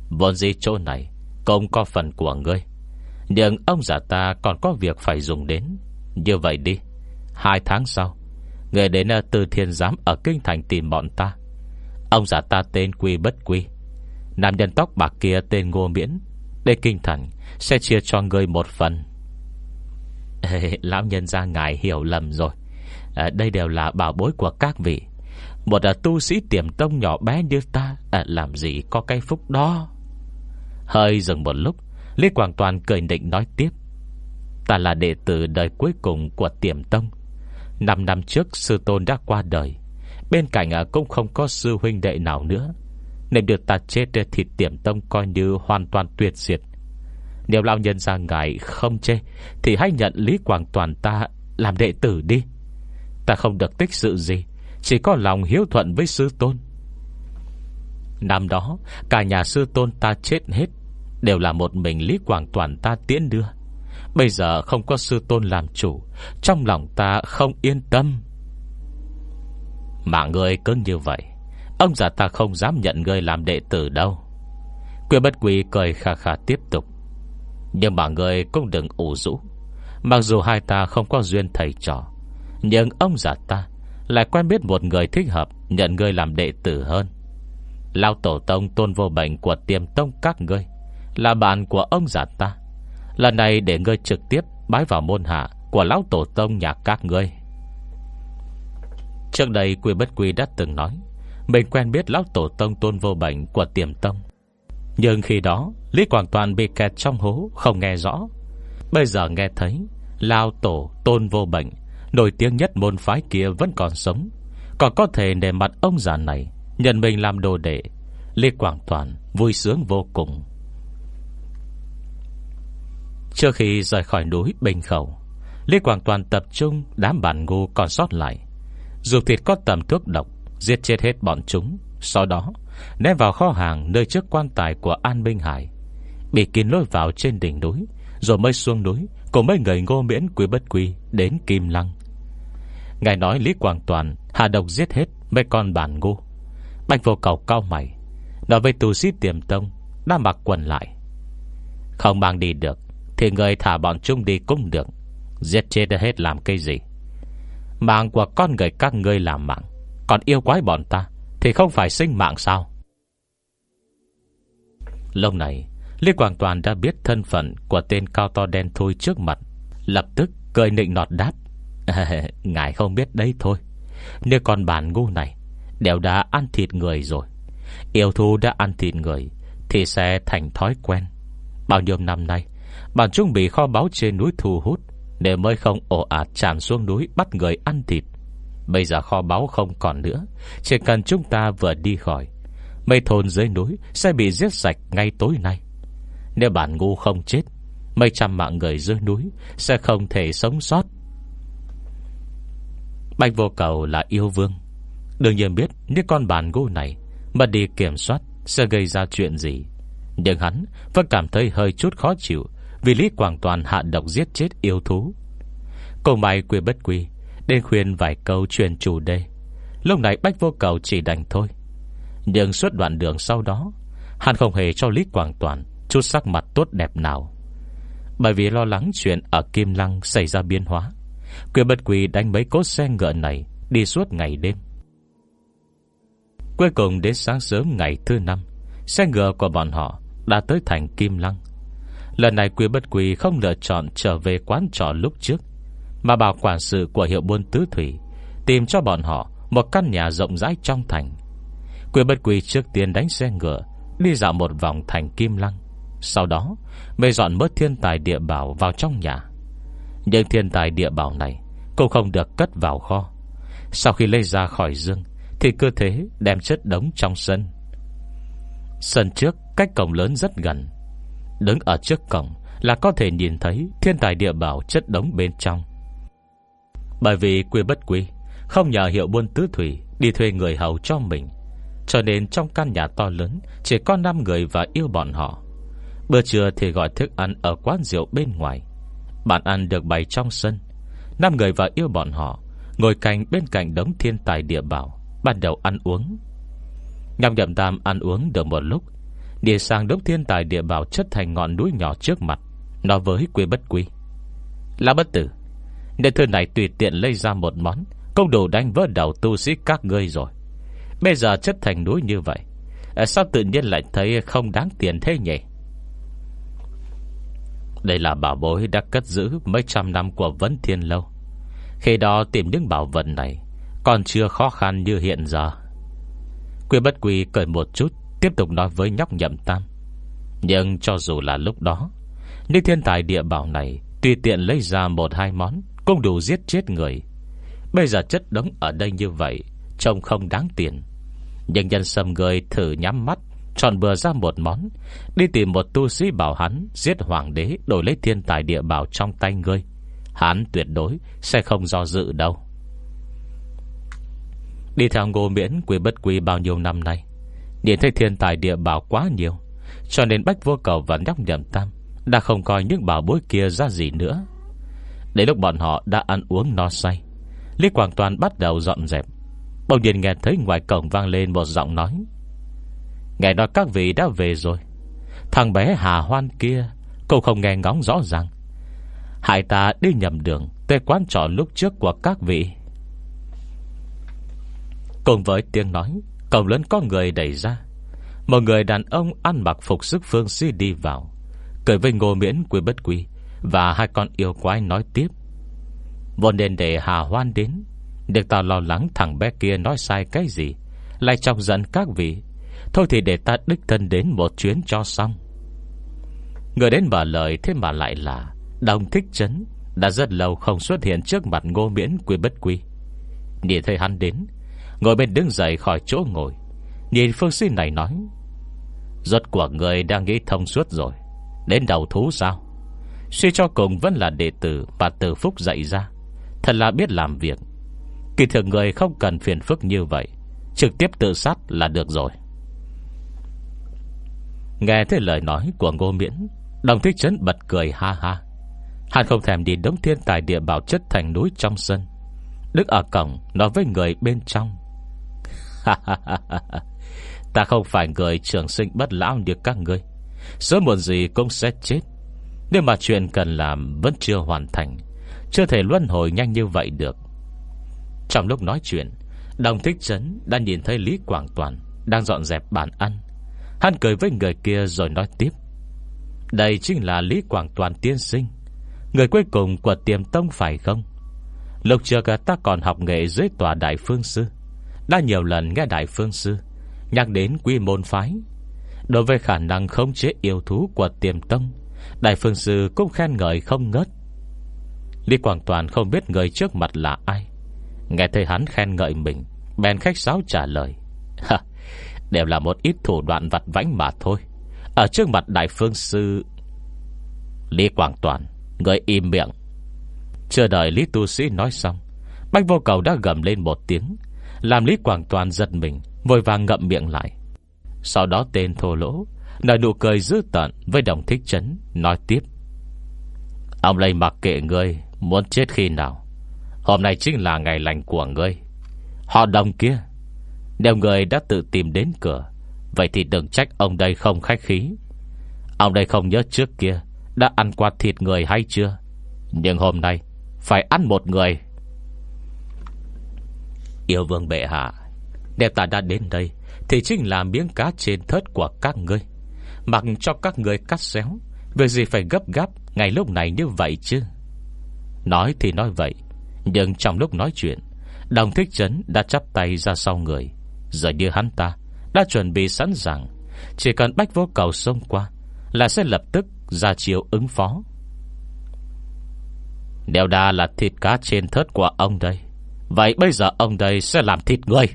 Vốn gì chỗ này Cũng có phần của ngươi. Nhưng ông giả ta còn có việc phải dùng đến. Như vậy đi Hai tháng sau Người đến từ thiên giám ở Kinh Thành tìm bọn ta. Ông giả ta tên Quy Bất Quy. Nam nhân tóc bạc kia tên Ngô Miễn. Để Kinh Thành Sẽ chia cho người một phần. Ê, Lão nhân ra ngài hiểu lầm rồi à, Đây đều là bảo bối của các vị. Một à, tu sĩ tiềm tông nhỏ bé như ta à, Làm gì có cái phúc đó? Hơi dừng một lúc Lý Quảng Toàn cười định nói tiếp. Ta là đệ tử đời cuối cùng của tiềm tông. Năm năm trước sư tôn đã qua đời. Bên cạnh à, cũng không có sư huynh đệ nào nữa. Nên được ta chết thì tiềm tông coi như hoàn toàn tuyệt diệt. Nếu lão nhân ra ngài không chê Thì hãy nhận Lý Quảng Toàn ta Làm đệ tử đi. Ta không được tích sự gì, Chỉ có lòng hiếu thuận với sư tôn. Năm đó, Cả nhà sư tôn ta chết hết, Đều là một mình Lý Quảng Toàn ta tiễn đưa. Bây giờ không có sư tôn làm chủ, Trong lòng ta không yên tâm. Mà ngươi cứ như vậy, Ông già ta không dám nhận ngươi làm đệ tử đâu. Quyên bất quỳ cười khà khà tiếp tục. Nhưng mà ngươi cũng đừng ủ rũ, Mặc dù hai ta không có duyên thầy trò nhưng ông già ta Lại quen biết một người thích hợp Nhận ngươi làm đệ tử hơn. Lao tổ tông tôn vô bệnh của tiềm tông các ngươi Là bạn của ông già ta. Lần này để ngươi trực tiếp Bái vào môn hạ của lão tổ tông nhà các ngươi. Trước đây Quy Bất Quy đã từng nói, Mình quen biết lão tổ tông tôn vô bệnh Của tiềm tông. Nhưng khi đó, Lý Quảng Toàn bị kẹt trong hố, Không nghe rõ. Bây giờ nghe thấy Lao tổ tôn vô bệnh Nổi tiếng nhất môn phái kia vẫn còn sống. Còn có thể để mặt ông già này Nhận mình làm đồ đệ. Lê Quảng Toàn vui sướng vô cùng. Trước khi rời khỏi núi Bình Khẩu, lê Quảng Toàn tập trung Đám bản ngu còn sót lại. Dù thịt có tầm thuốc độc, Giết chết hết bọn chúng, Sau đó ném vào kho hàng Nơi trước quan tài của An Minh Hải. Bị kín lôi vào trên đỉnh núi, Rồi mới xuống núi Cùng mấy người ngô miễn quý bất quy Đến Kim Lăng. Ngài nói Lý Quảng Toàn Hạ độc giết hết, mấy con bản ngu. Bạch vô cầu cao mày, Nói với tù sĩ tiềm tông, Đã mặc quần lại. Không mang đi được, Thì người thả bọn chúng đi cũng được. Giết chết hết làm cái gì? Mạng của con người các ngươi làm mạng, Còn yêu quái bọn ta Thì không phải sinh mạng sao? Lúc này, Lý Quảng Toàn đã biết thân phận Của tên cao to đen thui trước mặt, Lập tức cười nịnh nọt đáp. Ngài không biết đấy thôi. Nếu con bản ngu này Đều đã ăn thịt người rồi, Yêu thú đã ăn thịt người, Thì sẽ thành thói quen. Bao nhiêu năm nay Bản chúng bị kho báu trên núi thu hút Để mới không ổ ạt tràn xuống núi Bắt người ăn thịt. Bây giờ kho báu không còn nữa, Chỉ cần chúng ta vừa đi khỏi, Mấy thôn dưới núi Sẽ bị giết sạch ngay tối nay. Nếu bản ngu không chết, Mấy trăm mạng người dưới núi Sẽ không thể sống sót. Bạch vô cầu là yêu vương. Đương nhiên biết Những con bản gô này mà đi kiểm soát Sẽ gây ra chuyện gì. Nhưng hắn vẫn cảm thấy hơi chút khó chịu Vì Lý Quảng Toàn hạ độc giết chết yêu thú. Cô mày quy bất quy Đến khuyên vài câu truyền chủ đề. Lúc này Bách Vô Cầu chỉ đành thôi. Nhưng suốt đoạn đường sau đó, Hắn không hề cho Lý Quảng Toàn Chút sắc mặt tốt đẹp nào. Bởi vì lo lắng chuyện ở Kim Lăng Xảy ra biến hóa Quỷ bất quỳ đánh mấy cốt xe ngựa này Đi suốt ngày đêm. Cuối cùng đến sáng sớm ngày thứ năm, Xe ngựa của bọn họ Đã tới thành Kim Lăng. Lần này quỷ Bất Quỳ không lựa chọn Trở về quán trọ lúc trước, Mà bảo quản sự của hiệu buôn tứ thủy, Tìm cho bọn họ Một căn nhà rộng rãi trong thành. Quỷ Bất Quỳ trước tiên đánh xe ngựa, Đi dạo một vòng thành Kim Lăng. Sau đó, mới dọn bớt thiên tài địa bảo vào trong nhà. Nhưng thiên tài địa bảo này Cũng không được cất vào kho. Sau khi lấy ra khỏi dương thì cơ thế đem chất đống trong sân. Sân trước cách cổng lớn rất gần. Đứng ở trước cổng Là có thể nhìn thấy Thiên tài địa bảo chất đống bên trong. Bởi vì quy bất quy, Không nhờ hiệu buôn tứ thủy Đi thuê người hầu cho mình, Cho nên trong căn nhà to lớn Chỉ có 5 người và yêu bọn họ. Bữa trưa thì gọi thức ăn Ở quán rượu bên ngoài. Bạn ăn được bày trong sân. Năm người và yêu bọn họ, Ngồi cạnh bên cạnh đống thiên tài địa bảo, bắt đầu ăn uống. Nhằm nhậm tam ăn uống được một lúc, Đi sang đống thiên tài địa bảo Chất thành ngọn núi nhỏ trước mặt, Nói với quy bất quy. Là bất tử Nên thư này tùy tiện lấy ra một món Công đủ đánh vỡ đầu tu sĩ các ngươi rồi. Bây giờ chất thành núi như vậy, Sao tự nhiên lại thấy không đáng tiền thế nhỉ? Đây là bảo bối đã cất giữ Mấy trăm năm của Vấn Thiên Lâu. Khi đó tìm những bảo vật này còn chưa khó khăn như hiện giờ. Quy bất quy cười một chút, Tiếp tục nói với nhóc nhậm tam. Nhưng cho dù là lúc đó, Những thiên tài địa bảo này Tùy tiện lấy ra một hai món Cũng đủ giết chết người. Bây giờ chất đống ở đây như vậy Trông không đáng tiền. Nhưng nhân sâm người thử nhắm mắt Chọn bừa ra một món, Đi tìm một tu sĩ bảo hắn Giết hoàng đế đổi lấy thiên tài địa bảo trong tay ngươi. Hắn tuyệt đối Sẽ không do dự đâu. Đi theo ngô miễn Quy bất quy bao nhiêu năm nay, Nhìn thấy thiên tài địa bảo quá nhiều, Cho nên bách vô cầu và nhóc nhầm tam Đã không coi những bảo bối kia ra gì nữa. Đến lúc bọn họ đã ăn uống no say, Lý Quảng Toàn bắt đầu dọn dẹp. Bỗng nhiên nghe thấy ngoài cổng vang lên một giọng nói. Nghe nói các vị đã về rồi. Thằng bé Hà Hoan kia, Cậu không nghe ngóng rõ ràng. Hai ta đi nhầm đường Tới quán trọ lúc trước của các vị. Cùng với tiếng nói Cổng lớn có người đẩy ra. Một người đàn ông ăn mặc phục sức phương si đi vào, Cười với ngô miễn quý bất quý Và hai con yêu quái nói tiếp. Vốn nên để Hà Hoan đến Được tao lo lắng thằng bé kia nói sai cái gì, Lại chọc giận các vị. Thôi thì để ta đích thân đến một chuyến cho xong. Người đến mở lời, Thế mà lại là Đồng thích chấn Đã rất lâu không xuất hiện trước mặt ngô miễn quy bất quy. Nhìn thấy hắn đến, Ngồi bên đứng dậy khỏi chỗ ngồi. Nhìn phương sĩ này nói, Rốt của người đang nghĩ thông suốt rồi. Đến đầu thú sao? Suy cho cùng vẫn là đệ tử Và từ phúc dạy ra. Thật là biết làm việc. Kỳ thực người không cần phiền phức như vậy. Trực tiếp tự sát là được rồi. Nghe thấy lời nói của Ngô Miễn, Đồng thích chấn bật cười ha ha. Hắn không thèm đi đống thiên tài địa bảo chất thành núi trong sân, Đứng ở cổng Nói với người bên trong. Ta không phải người trường sinh bất lão như các ngươi, Sớm muộn gì cũng sẽ chết. Nhưng mà chuyện cần làm Vẫn chưa hoàn thành, Chưa thể luân hồi nhanh như vậy được. Trong lúc nói chuyện, Đồng thích chấn đã nhìn thấy Lý Quảng Toàn Đang dọn dẹp bàn ăn. Hắn cười với người kia rồi nói tiếp. Đây chính là Lý Quảng Toàn tiên sinh. Người cuối cùng của tiềm tông phải không? Lúc trước ta còn học nghệ dưới tòa Đại Phương Sư. Đã nhiều lần nghe Đại Phương Sư Nhắc đến quy môn phái. Đối với khả năng khống chế yêu thú của tiềm tông, Đại Phương Sư cũng khen ngợi không ngớt. Lý Quảng Toàn không biết người trước mặt là ai. Nghe thấy hắn khen ngợi mình, Bèn khách sáo trả lời. Đều là một ít thủ đoạn vặt vãnh mà thôi. Ở trước mặt Đại Phương Sư, Lý Quảng Toàn, Người im miệng. Chưa đợi Lý Tu Sĩ nói xong, Bách vô cầu đã gầm lên một tiếng, Làm Lý Quảng Toàn giật mình, Vội vàng ngậm miệng lại. Sau đó tên thô lỗ, Nở nụ cười dữ tận với đồng thích chấn, Nói tiếp. Ông lấy mặc kệ ngươi, Muốn chết khi nào? Hôm nay chính là ngày lành của ngươi. Họ đồng kia nếu người đã tự tìm đến cửa, Vậy thì đừng trách ông đây không khách khí. Ông đây không nhớ trước kia Đã ăn qua thịt người hay chưa? Nhưng hôm nay Phải ăn một người. Yêu vương bệ hạ, Nếu ta đã đến đây Thì chính là miếng cá trên thớt của các ngươi. Mặc cho các ngươi cắt xéo, Việc gì phải gấp gáp Ngày lúc này như vậy chứ? Nói thì nói vậy, Nhưng trong lúc nói chuyện, Đồng thích chấn đã chắp tay ra sau người. Giờ như hắn ta Đã chuẩn bị sẵn sàng. Chỉ cần bách vô cầu xông qua Là sẽ lập tức ra chiều ứng phó. Đeo đa là thịt cá trên thớt của ông đây. Vậy bây giờ ông đây sẽ làm thịt người.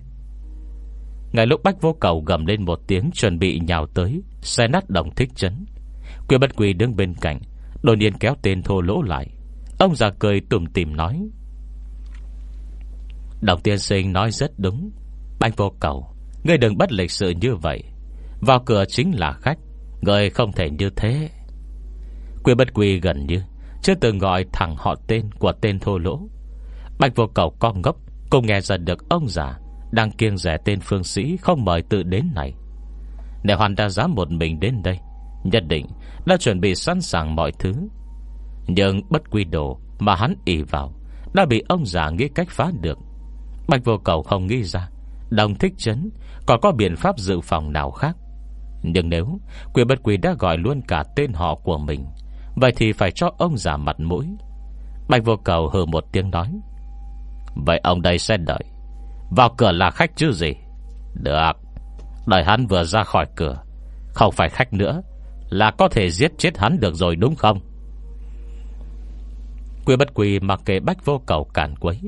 Ngay lúc bách vô cầu gầm lên một tiếng Chuẩn bị nhào tới Xe nát đồng thích chấn. Quy bất quỳ đứng bên cạnh, Đột nhiên kéo tên thô lỗ lại. Ông già cười tùm tìm nói, Đồng tiên sinh nói rất đúng bạch vô cầu, Ngươi đừng bất lịch sự như vậy. Vào cửa chính là khách Ngươi không thể như thế. Quy bất quy gần như Chưa từng gọi thẳng họ tên của tên thô lỗ. Bạch vô cầu con ngốc cô nghe dần được ông già Đang kiêng rẻ tên phương sĩ không mời tự đến này. Nếu hoàn đã dám một mình đến đây, Nhất định đã chuẩn bị sẵn sàng mọi thứ. Nhưng bất quy đồ Mà hắn ỉ vào Đã bị ông già nghĩ cách phá được. Bạch vô cầu không nghĩ ra Đồng thích chấn, Còn có biện pháp dự phòng nào khác? Nhưng nếu quỷ bất quỷ đã gọi luôn cả tên họ của mình, Vậy thì phải cho ông giả mặt mũi. Bạch vô cầu hừ một tiếng nói, Vậy ông đây sẽ đợi. Vào cửa là khách chứ gì? Được. Đợi hắn vừa ra khỏi cửa. Không phải khách nữa, Là có thể giết chết hắn được rồi đúng không? Quy bất quỳ mặc kệ bách vô cầu cản quấy,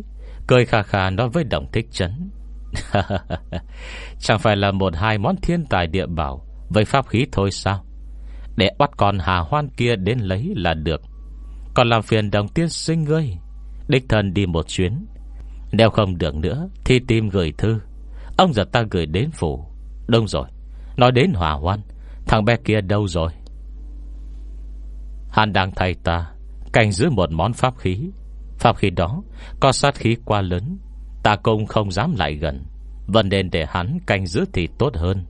Cười khà khà nói với đồng thích chấn Chẳng phải là một hai món thiên tài địa bảo. Với pháp khí thôi sao? Để bắt con hà hoan kia đến lấy là được. Còn làm phiền đồng tiên sinh ngươi Đích thân đi một chuyến. Nếu không được nữa Thì tìm gửi thư. Ông giật ta gửi đến phủ. Đúng rồi. Nói đến hòa hoan, Thằng bé kia đâu rồi? Hắn đang thay ta cành giữ một món pháp khí. Pháp khí đó Có sát khí quá lớn Ta cũng không dám lại gần. Vẫn nên để hắn canh giữ thì tốt hơn.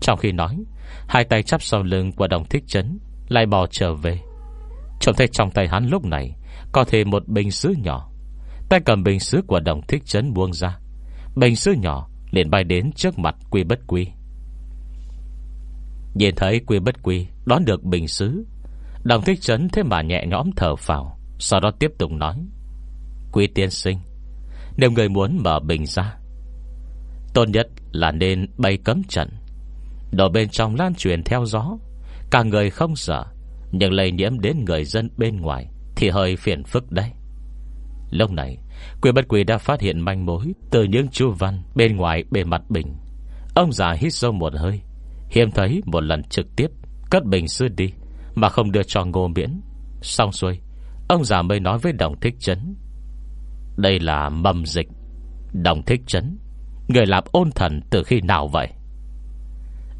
Trong khi nói, Hai tay chắp sau lưng của đồng thích chấn, Lại bò trở về. Trông thấy trong tay hắn lúc này, Có thêm một bình sứ nhỏ. Tay cầm bình sứ của đồng thích chấn buông ra. Bình sứ nhỏ liền bay đến trước mặt quy bất quy. Nhìn thấy quy bất quy Đón được bình sứ Đồng thích chấn thế mà nhẹ nhõm thở phào, Sau đó tiếp tục nói. Quy tiên sinh nếu người muốn mở bình ra, Tốt nhất là nên bay cấm trận. Đồ bên trong lan truyền theo gió, Cả người không sợ, Nhưng lây nhiễm đến người dân bên ngoài Thì hơi phiền phức đấy. Lúc này Quyền bất quỷ đã phát hiện manh mối Từ những chu văn bên ngoài bề mặt bình. Ông già hít sâu một hơi, Hiếm thấy một lần trực tiếp Cất bình sư đi Mà không đưa cho ngô miễn. Xong xuôi, Ông già mới nói với đồng thích chấn đây là mầm dịch. Đồng thích chấn Người làm ôn thần từ khi nào vậy?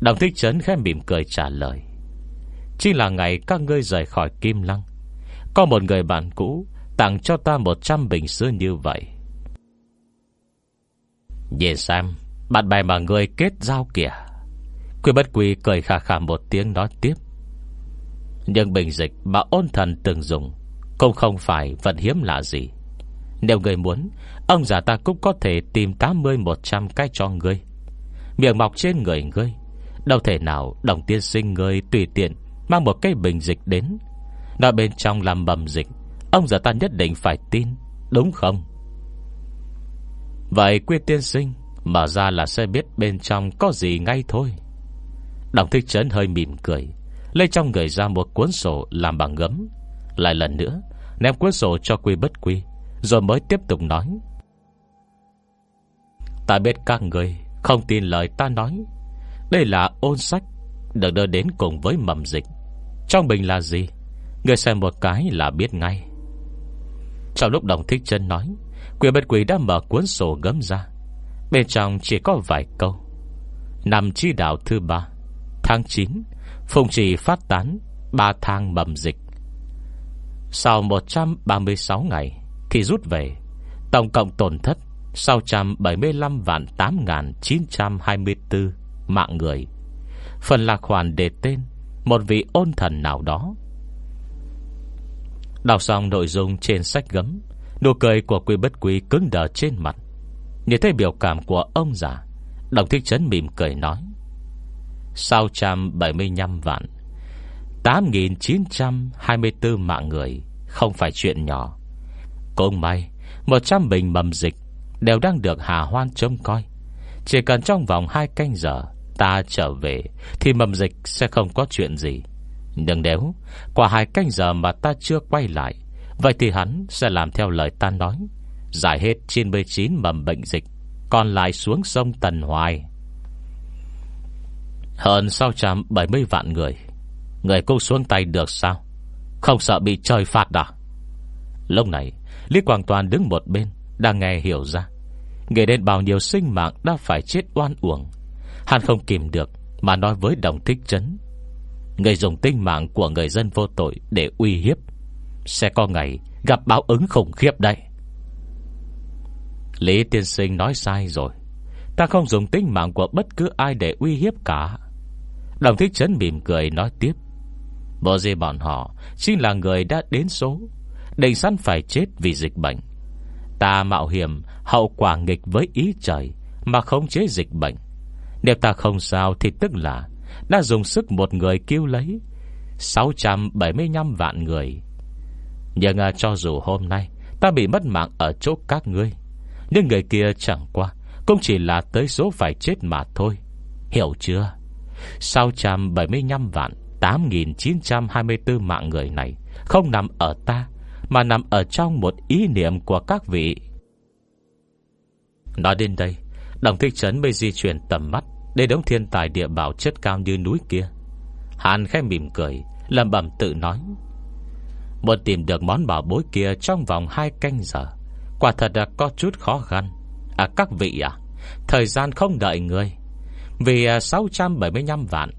Đồng thích chấn khẽ mỉm cười trả lời. Chỉ là ngày các ngươi rời khỏi Kim Lăng. Có một người bạn cũ Tặng cho ta 100 bình sữa như vậy. Nhìn xem, Bạn bè mà ngươi kết giao kìa. Quy bất quy cười khà khà một tiếng nói tiếp. Nhưng bình dịch mà ôn thần từng dùng Cũng không phải vật hiếm lạ gì. Nếu người muốn, Ông già ta cũng có thể tìm 80-100 cái cho ngươi. Miệng mọc trên người ngươi, Đâu thể nào đồng tiên sinh ngươi tùy tiện Mang một cái bình dịch đến. Nói bên trong làm bầm dịch, Ông già ta nhất định phải tin, Đúng không? Vậy quy tiên sinh, Mở ra là sẽ biết bên trong có gì ngay thôi. Đồng thích trấn hơi mỉm cười, Lấy trong người ra một cuốn sổ Làm bằng gấm. Lại lần nữa, Ném cuốn sổ cho quy bất quy. Rồi mới tiếp tục nói. Ta biết các người Không tin lời ta nói. Đây là ôn sách Được đưa đến cùng với mầm dịch. Trong bình là gì? Người xem một cái là biết ngay. Trong lúc đồng thích chân nói, Quyền bất quỷ đã mở cuốn sổ gấm ra. Bên trong chỉ có vài câu. Năm chi đạo thứ ba, Tháng 9 Phùng trì phát tán Ba thang mầm dịch. Sau 136 ngày thì rút về, Tổng cộng tổn thất 675 vạn 8.924 mạng người. Phần là khoản đề tên Một vị ôn thần nào đó. Đọc xong nội dung trên sách gấm, Nụ cười của quý bất quý cứng đờ trên mặt. Nhìn thấy biểu cảm của ông già, Đồng thích chấn mỉm cười nói 675 vạn 8.924 mạng người Không phải chuyện nhỏ. Cũng may 100 bình mầm dịch Đều đang được Hà Hoan trông coi. Chỉ cần trong vòng 2 canh giờ Ta trở về Thì mầm dịch sẽ không có chuyện gì. Nhưng nếu Qua hai canh giờ mà ta chưa quay lại, Vậy thì hắn sẽ làm theo lời ta nói, Giải hết 99 mầm bệnh dịch, Còn lại xuống sông Tần Hoài. Hơn 670 vạn người Người cũng xuống tay được sao? Không sợ bị trời phạt à? Lúc này Lý Quảng Toàn đứng một bên, Đang nghe hiểu ra. Nghe đến bao nhiêu sinh mạng đã phải chết oan uổng. Hắn không kìm được, Mà nói với đồng thích chấn. Người dùng tinh mạng của người dân vô tội Để uy hiếp. Sẽ có ngày gặp báo ứng khủng khiếp đây. Lý tiên sinh nói sai rồi. Ta không dùng tinh mạng của bất cứ ai Để uy hiếp cả. Đồng thích chấn mỉm cười nói tiếp. Bộ gì bọn họ Chính là người đã đến số. Định săn phải chết vì dịch bệnh. Ta mạo hiểm Hậu quả nghịch với ý trời Mà không chế dịch bệnh. Nếu ta không sao thì tức là Đã dùng sức một người cứu lấy 675 vạn người. Nhưng à, cho dù hôm nay Ta bị mất mạng ở chỗ các ngươi Nhưng người kia chẳng qua Cũng chỉ là tới số phải chết mà thôi. Hiểu chưa? 675 vạn 8.924 mạng người này Không nằm ở ta mà nằm ở trong một ý niệm của các vị. Nói đến đây, Đồng thích trấn mới di chuyển tầm mắt Để đống thiên tài địa bảo chất cao như núi kia. Hàn khẽ mỉm cười Lầm bẩm tự nói, Muốn tìm được món bảo bối kia Trong vòng hai canh giờ, Quả thật là có chút khó khăn. À các vị à Thời gian không đợi người Vì à, 675 vạn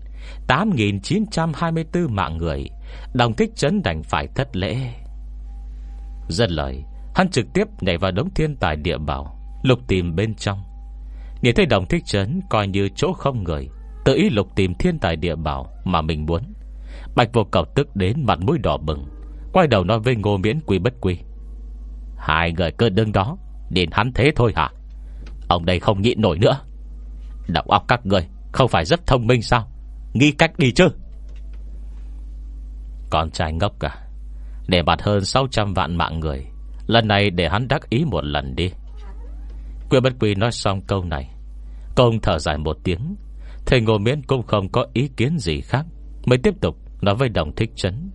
8.924 mạng người, Đồng thích trấn đành phải thất lễ. Rất lời, Hắn trực tiếp nhảy vào đống thiên tài địa bảo, Lục tìm bên trong. Nhìn thấy đồng thích trấn Coi như chỗ không người, Tự ý lục tìm thiên tài địa bảo Mà mình muốn. Bạch vô cầu tức đến mặt mũi đỏ bừng, Quay đầu nói với ngô miễn quy bất quy. Hai người cơ đương đó Đến hắn thế thôi hả? Ông đây không nhịn nổi nữa. Đọc óc các người Không phải rất thông minh sao? Nghĩ cách đi chứ. Con trai ngốc cả để bạt hơn 600 vạn mạng người. Lần này để hắn đắc ý một lần đi. Quyên bất quy nói xong câu này. Công thở dài một tiếng. Thầy Ngô Miễn cũng không có ý kiến gì khác, Mới tiếp tục nói với Đồng Thích Trấn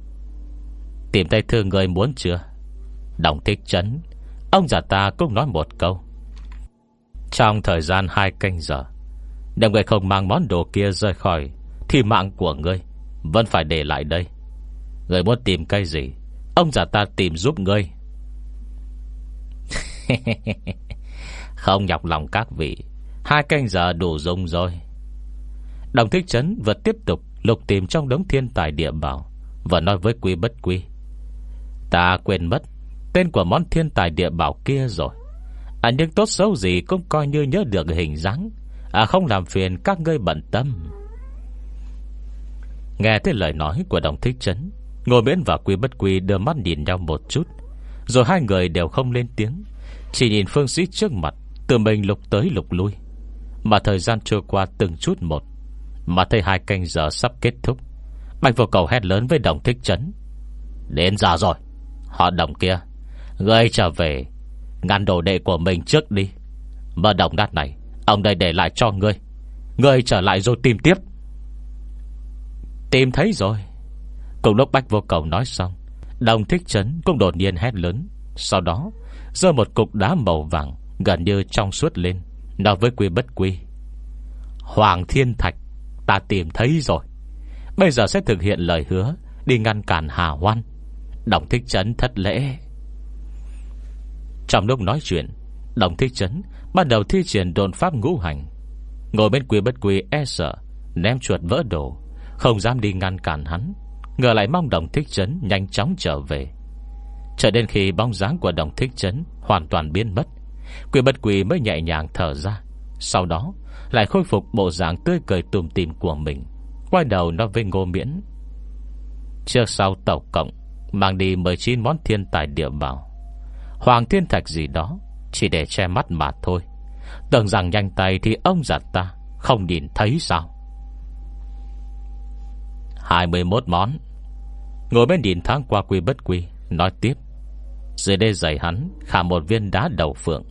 Tìm tay thương người muốn chưa? Đồng Thích Trấn Ông già ta cũng nói một câu. Trong thời gian hai canh giờ, Nếu người không mang món đồ kia rời khỏi, Thì mạng của người Vẫn phải để lại đây. Người muốn tìm cái gì? Ông già ta tìm giúp ngươi. Không nhọc lòng các vị, Hai canh giờ đủ dùng rồi. Đồng thích trấn vừa tiếp tục Lục tìm trong đống thiên tài địa bảo Và nói với quy bất quy. Ta quên mất, Tên của món thiên tài địa bảo kia rồi. À nhưng tốt xấu gì Cũng coi như nhớ được hình dáng. À không làm phiền các ngươi bận tâm. Nghe thấy lời nói của đồng thích trấn Ngồi miễn và quy bất quy đưa mắt nhìn nhau một chút, Rồi hai người đều không lên tiếng, Chỉ nhìn phương sĩ trước mặt Từ mình lục tới lục lui. Mà thời gian trôi qua từng chút một, Mà thấy hai canh giờ sắp kết thúc, Bạch vô cầu hét lớn với đồng thích chấn: Đến giờ rồi, Họ đồng kia, Ngươi trở về, Ngăn đồ đệ của mình trước đi. Mơ đồng đát này, Ông đây để lại cho ngươi Ngươi trở lại rồi tìm tiếp. Tìm thấy rồi. Cùng lúc Bách vô cầu nói xong, Đồng thích trấn cũng đột nhiên hét lớn. Sau đó Rơi một cục đá màu vàng Gần như trong suốt lên, Nói với quy bất quy, Hoàng Thiên Thạch, Ta tìm thấy rồi. Bây giờ sẽ thực hiện lời hứa Đi ngăn cản Hà Hoan. Đồng thích trấn thất lễ. Trong lúc nói chuyện, Đồng thích trấn Bắt đầu thi triển đồn pháp ngũ hành. Ngồi bên quy bất quy e sợ, Ném chuột vỡ đồ, Không dám đi ngăn cản hắn. Ngờ lại mong đồng thích trấn nhanh chóng trở về. Trở đến khi bóng dáng của đồng thích trấn Hoàn toàn biến mất, Quỷ bất quỷ mới nhẹ nhàng thở ra. Sau đó, lại khôi phục bộ dạng tươi cười tùm tìm của mình. Quay đầu nó với ngô miễn, Trước sau tổng cộng, Mang đi 19 món thiên tài địa bảo. Hoàng thiên thạch gì đó, Chỉ để che mắt mà thôi. Tưởng rằng nhanh tay thì ông giặt ta, Không nhìn thấy sao? 21 món Ngồi bên nhìn tháng qua quy bất quy Nói tiếp. Dưới đây giày hắn khả một viên đá đầu phượng.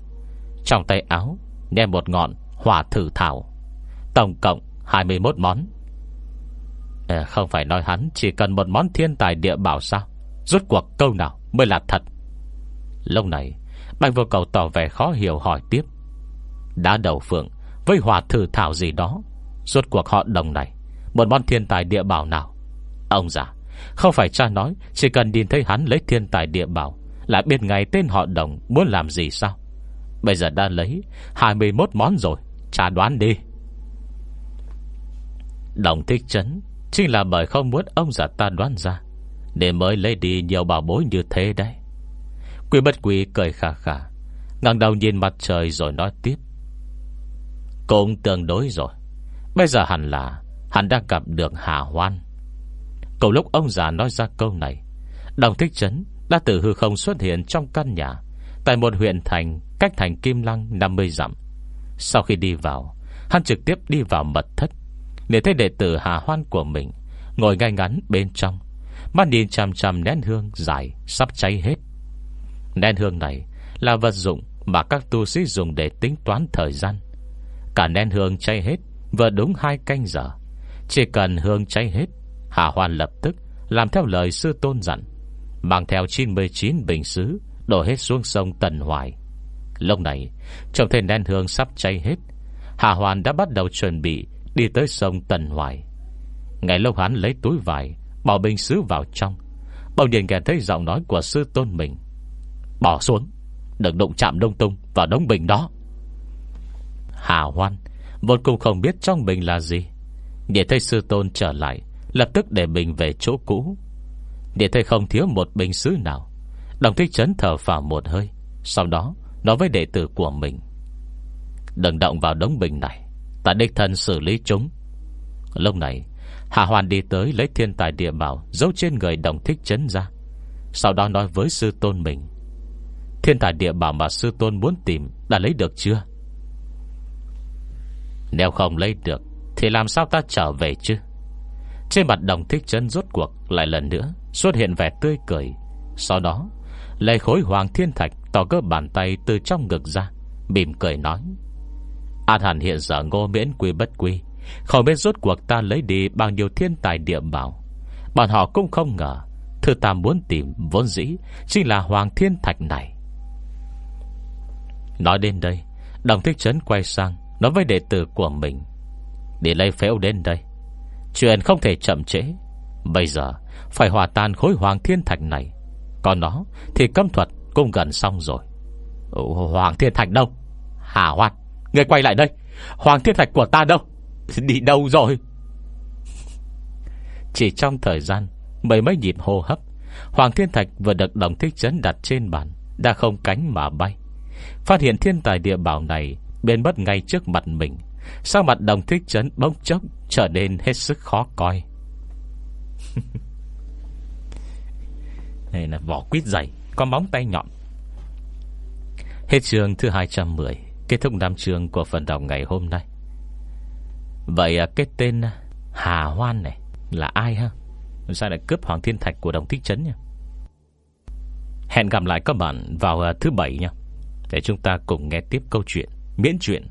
Trong tay áo Đem một ngọn hỏa thử thảo. Tổng cộng 21 món. À, Không phải nói hắn Chỉ cần một món thiên tài địa bảo sao? Rốt cuộc câu nào mới là thật? Lâu này Bạch vô cầu tỏ vẻ khó hiểu hỏi tiếp. Đá đầu phượng Với hỏa thử thảo gì đó? Rốt cuộc họ đồng này Một món thiên tài địa bảo nào? Ông già không phải cha nói, Chỉ cần nhìn thấy hắn lấy thiên tài địa bảo Là biết ngày tên họ đồng muốn làm gì sao? Bây giờ đã lấy 21 món rồi, Cha đoán đi. Đồng thích chấn Chính là bởi không muốn ông già ta đoán ra, Để mới lấy đi nhiều bảo bối như thế đấy. Quy bất quy cười khà khà ngang đầu nhìn mặt trời rồi nói tiếp. Cũng tương đối rồi, Bây giờ hẳn là Hắn đã gặp được Hà Hoan. Cầu lúc ông già nói ra câu này, Đồng thích chấn Đã từ hư không xuất hiện trong căn nhà, Tại một huyện thành, Cách thành Kim Lăng 50 dặm. Sau khi đi vào, Hắn trực tiếp đi vào mật thất Để thấy đệ tử Hà Hoan của mình Ngồi ngay ngắn bên trong, Mắt nhìn chằm chằm nén hương dài Sắp cháy hết. Nén hương này là vật dụng Mà các tu sĩ dùng để tính toán thời gian. Cả nén hương cháy hết, Vừa đúng hai canh giờ, Chỉ cần hương cháy hết Hà Hoan lập tức làm theo lời sư tôn dặn, Mang theo 99 bình xứ, Đổ hết xuống sông Tần Hoài. Lúc này, trong thấy nén hương sắp cháy hết, Hà Hoan đã bắt đầu chuẩn bị Đi tới sông Tần Hoài. Ngày lâu hắn lấy túi vải, Bỏ bình xứ vào trong, Bỗng nhiên nghe thấy giọng nói của sư tôn mình. Bỏ xuống, Đừng đụng chạm đông tung vào đống bình đó. Hà Hoan Vốn cũng không biết trong bình là gì. Để thấy sư tôn trở lại Lập tức để bình về chỗ cũ. Để thấy không thiếu một bình xứ nào. Đồng thích chấn thở vào một hơi. Sau đó, nói với đệ tử của mình. Đừng động vào đống bình này. Ta đích thân xử lý chúng. Lúc này, Hạ Hoàn đi tới lấy thiên tài địa bảo Giấu trên người đồng thích chấn ra. Sau đó nói với sư tôn mình. Thiên tài địa bảo mà sư tôn muốn tìm Đã lấy được chưa? Nếu không lấy được, Thì làm sao ta trở về chứ? Trên mặt đồng thích chấn rốt cuộc Lại lần nữa xuất hiện vẻ tươi cười. Sau đó Lấy khối hoàng thiên thạch Tỏ cơ bàn tay từ trong ngực ra, Mỉm cười nói, An hẳn hiện giờ ngô miễn quy bất quy, Không biết rốt cuộc ta lấy đi Bao nhiêu thiên tài địa bảo. Bọn họ cũng không ngờ, Thứ ta muốn tìm vốn dĩ Chính là hoàng thiên thạch này. Nói đến đây, Đồng thích trấn quay sang Nói với đệ tử của mình Để lấy phễu đến đây. Chuyện không thể chậm trễ. Bây giờ, phải hòa tan khối hoàng thiên thạch này. Còn nó thì cấm thuật cũng gần xong rồi. Hoàng thiên thạch đâu? Hà hoạt Người quay lại đây. Hoàng thiên thạch của ta đâu? Đi đâu rồi? Chỉ trong thời gian Mấy mấy nhịp hô hấp, Hoàng thiên thạch vừa được đồng thích chấn đặt trên bàn, Đã không cánh mà bay. Phát hiện thiên tài địa bảo này Bên mất ngay trước mặt mình. Sao mặt đồng thích chấn bỗng chốc Trở nên hết sức khó coi. Này là vỏ quýt dày Có móng tay nhọn. Hết chương thứ 210 Kết thúc năm chương của phần đọc ngày hôm nay. Vậy à, cái tên Hà Hoan này Là ai ha? Sao lại cướp Hoàng Thiên Thạch của đồng thích trấn nha Hẹn gặp lại các bạn vào à, thứ bảy nha Để chúng ta cùng nghe tiếp câu chuyện Miễn chuyện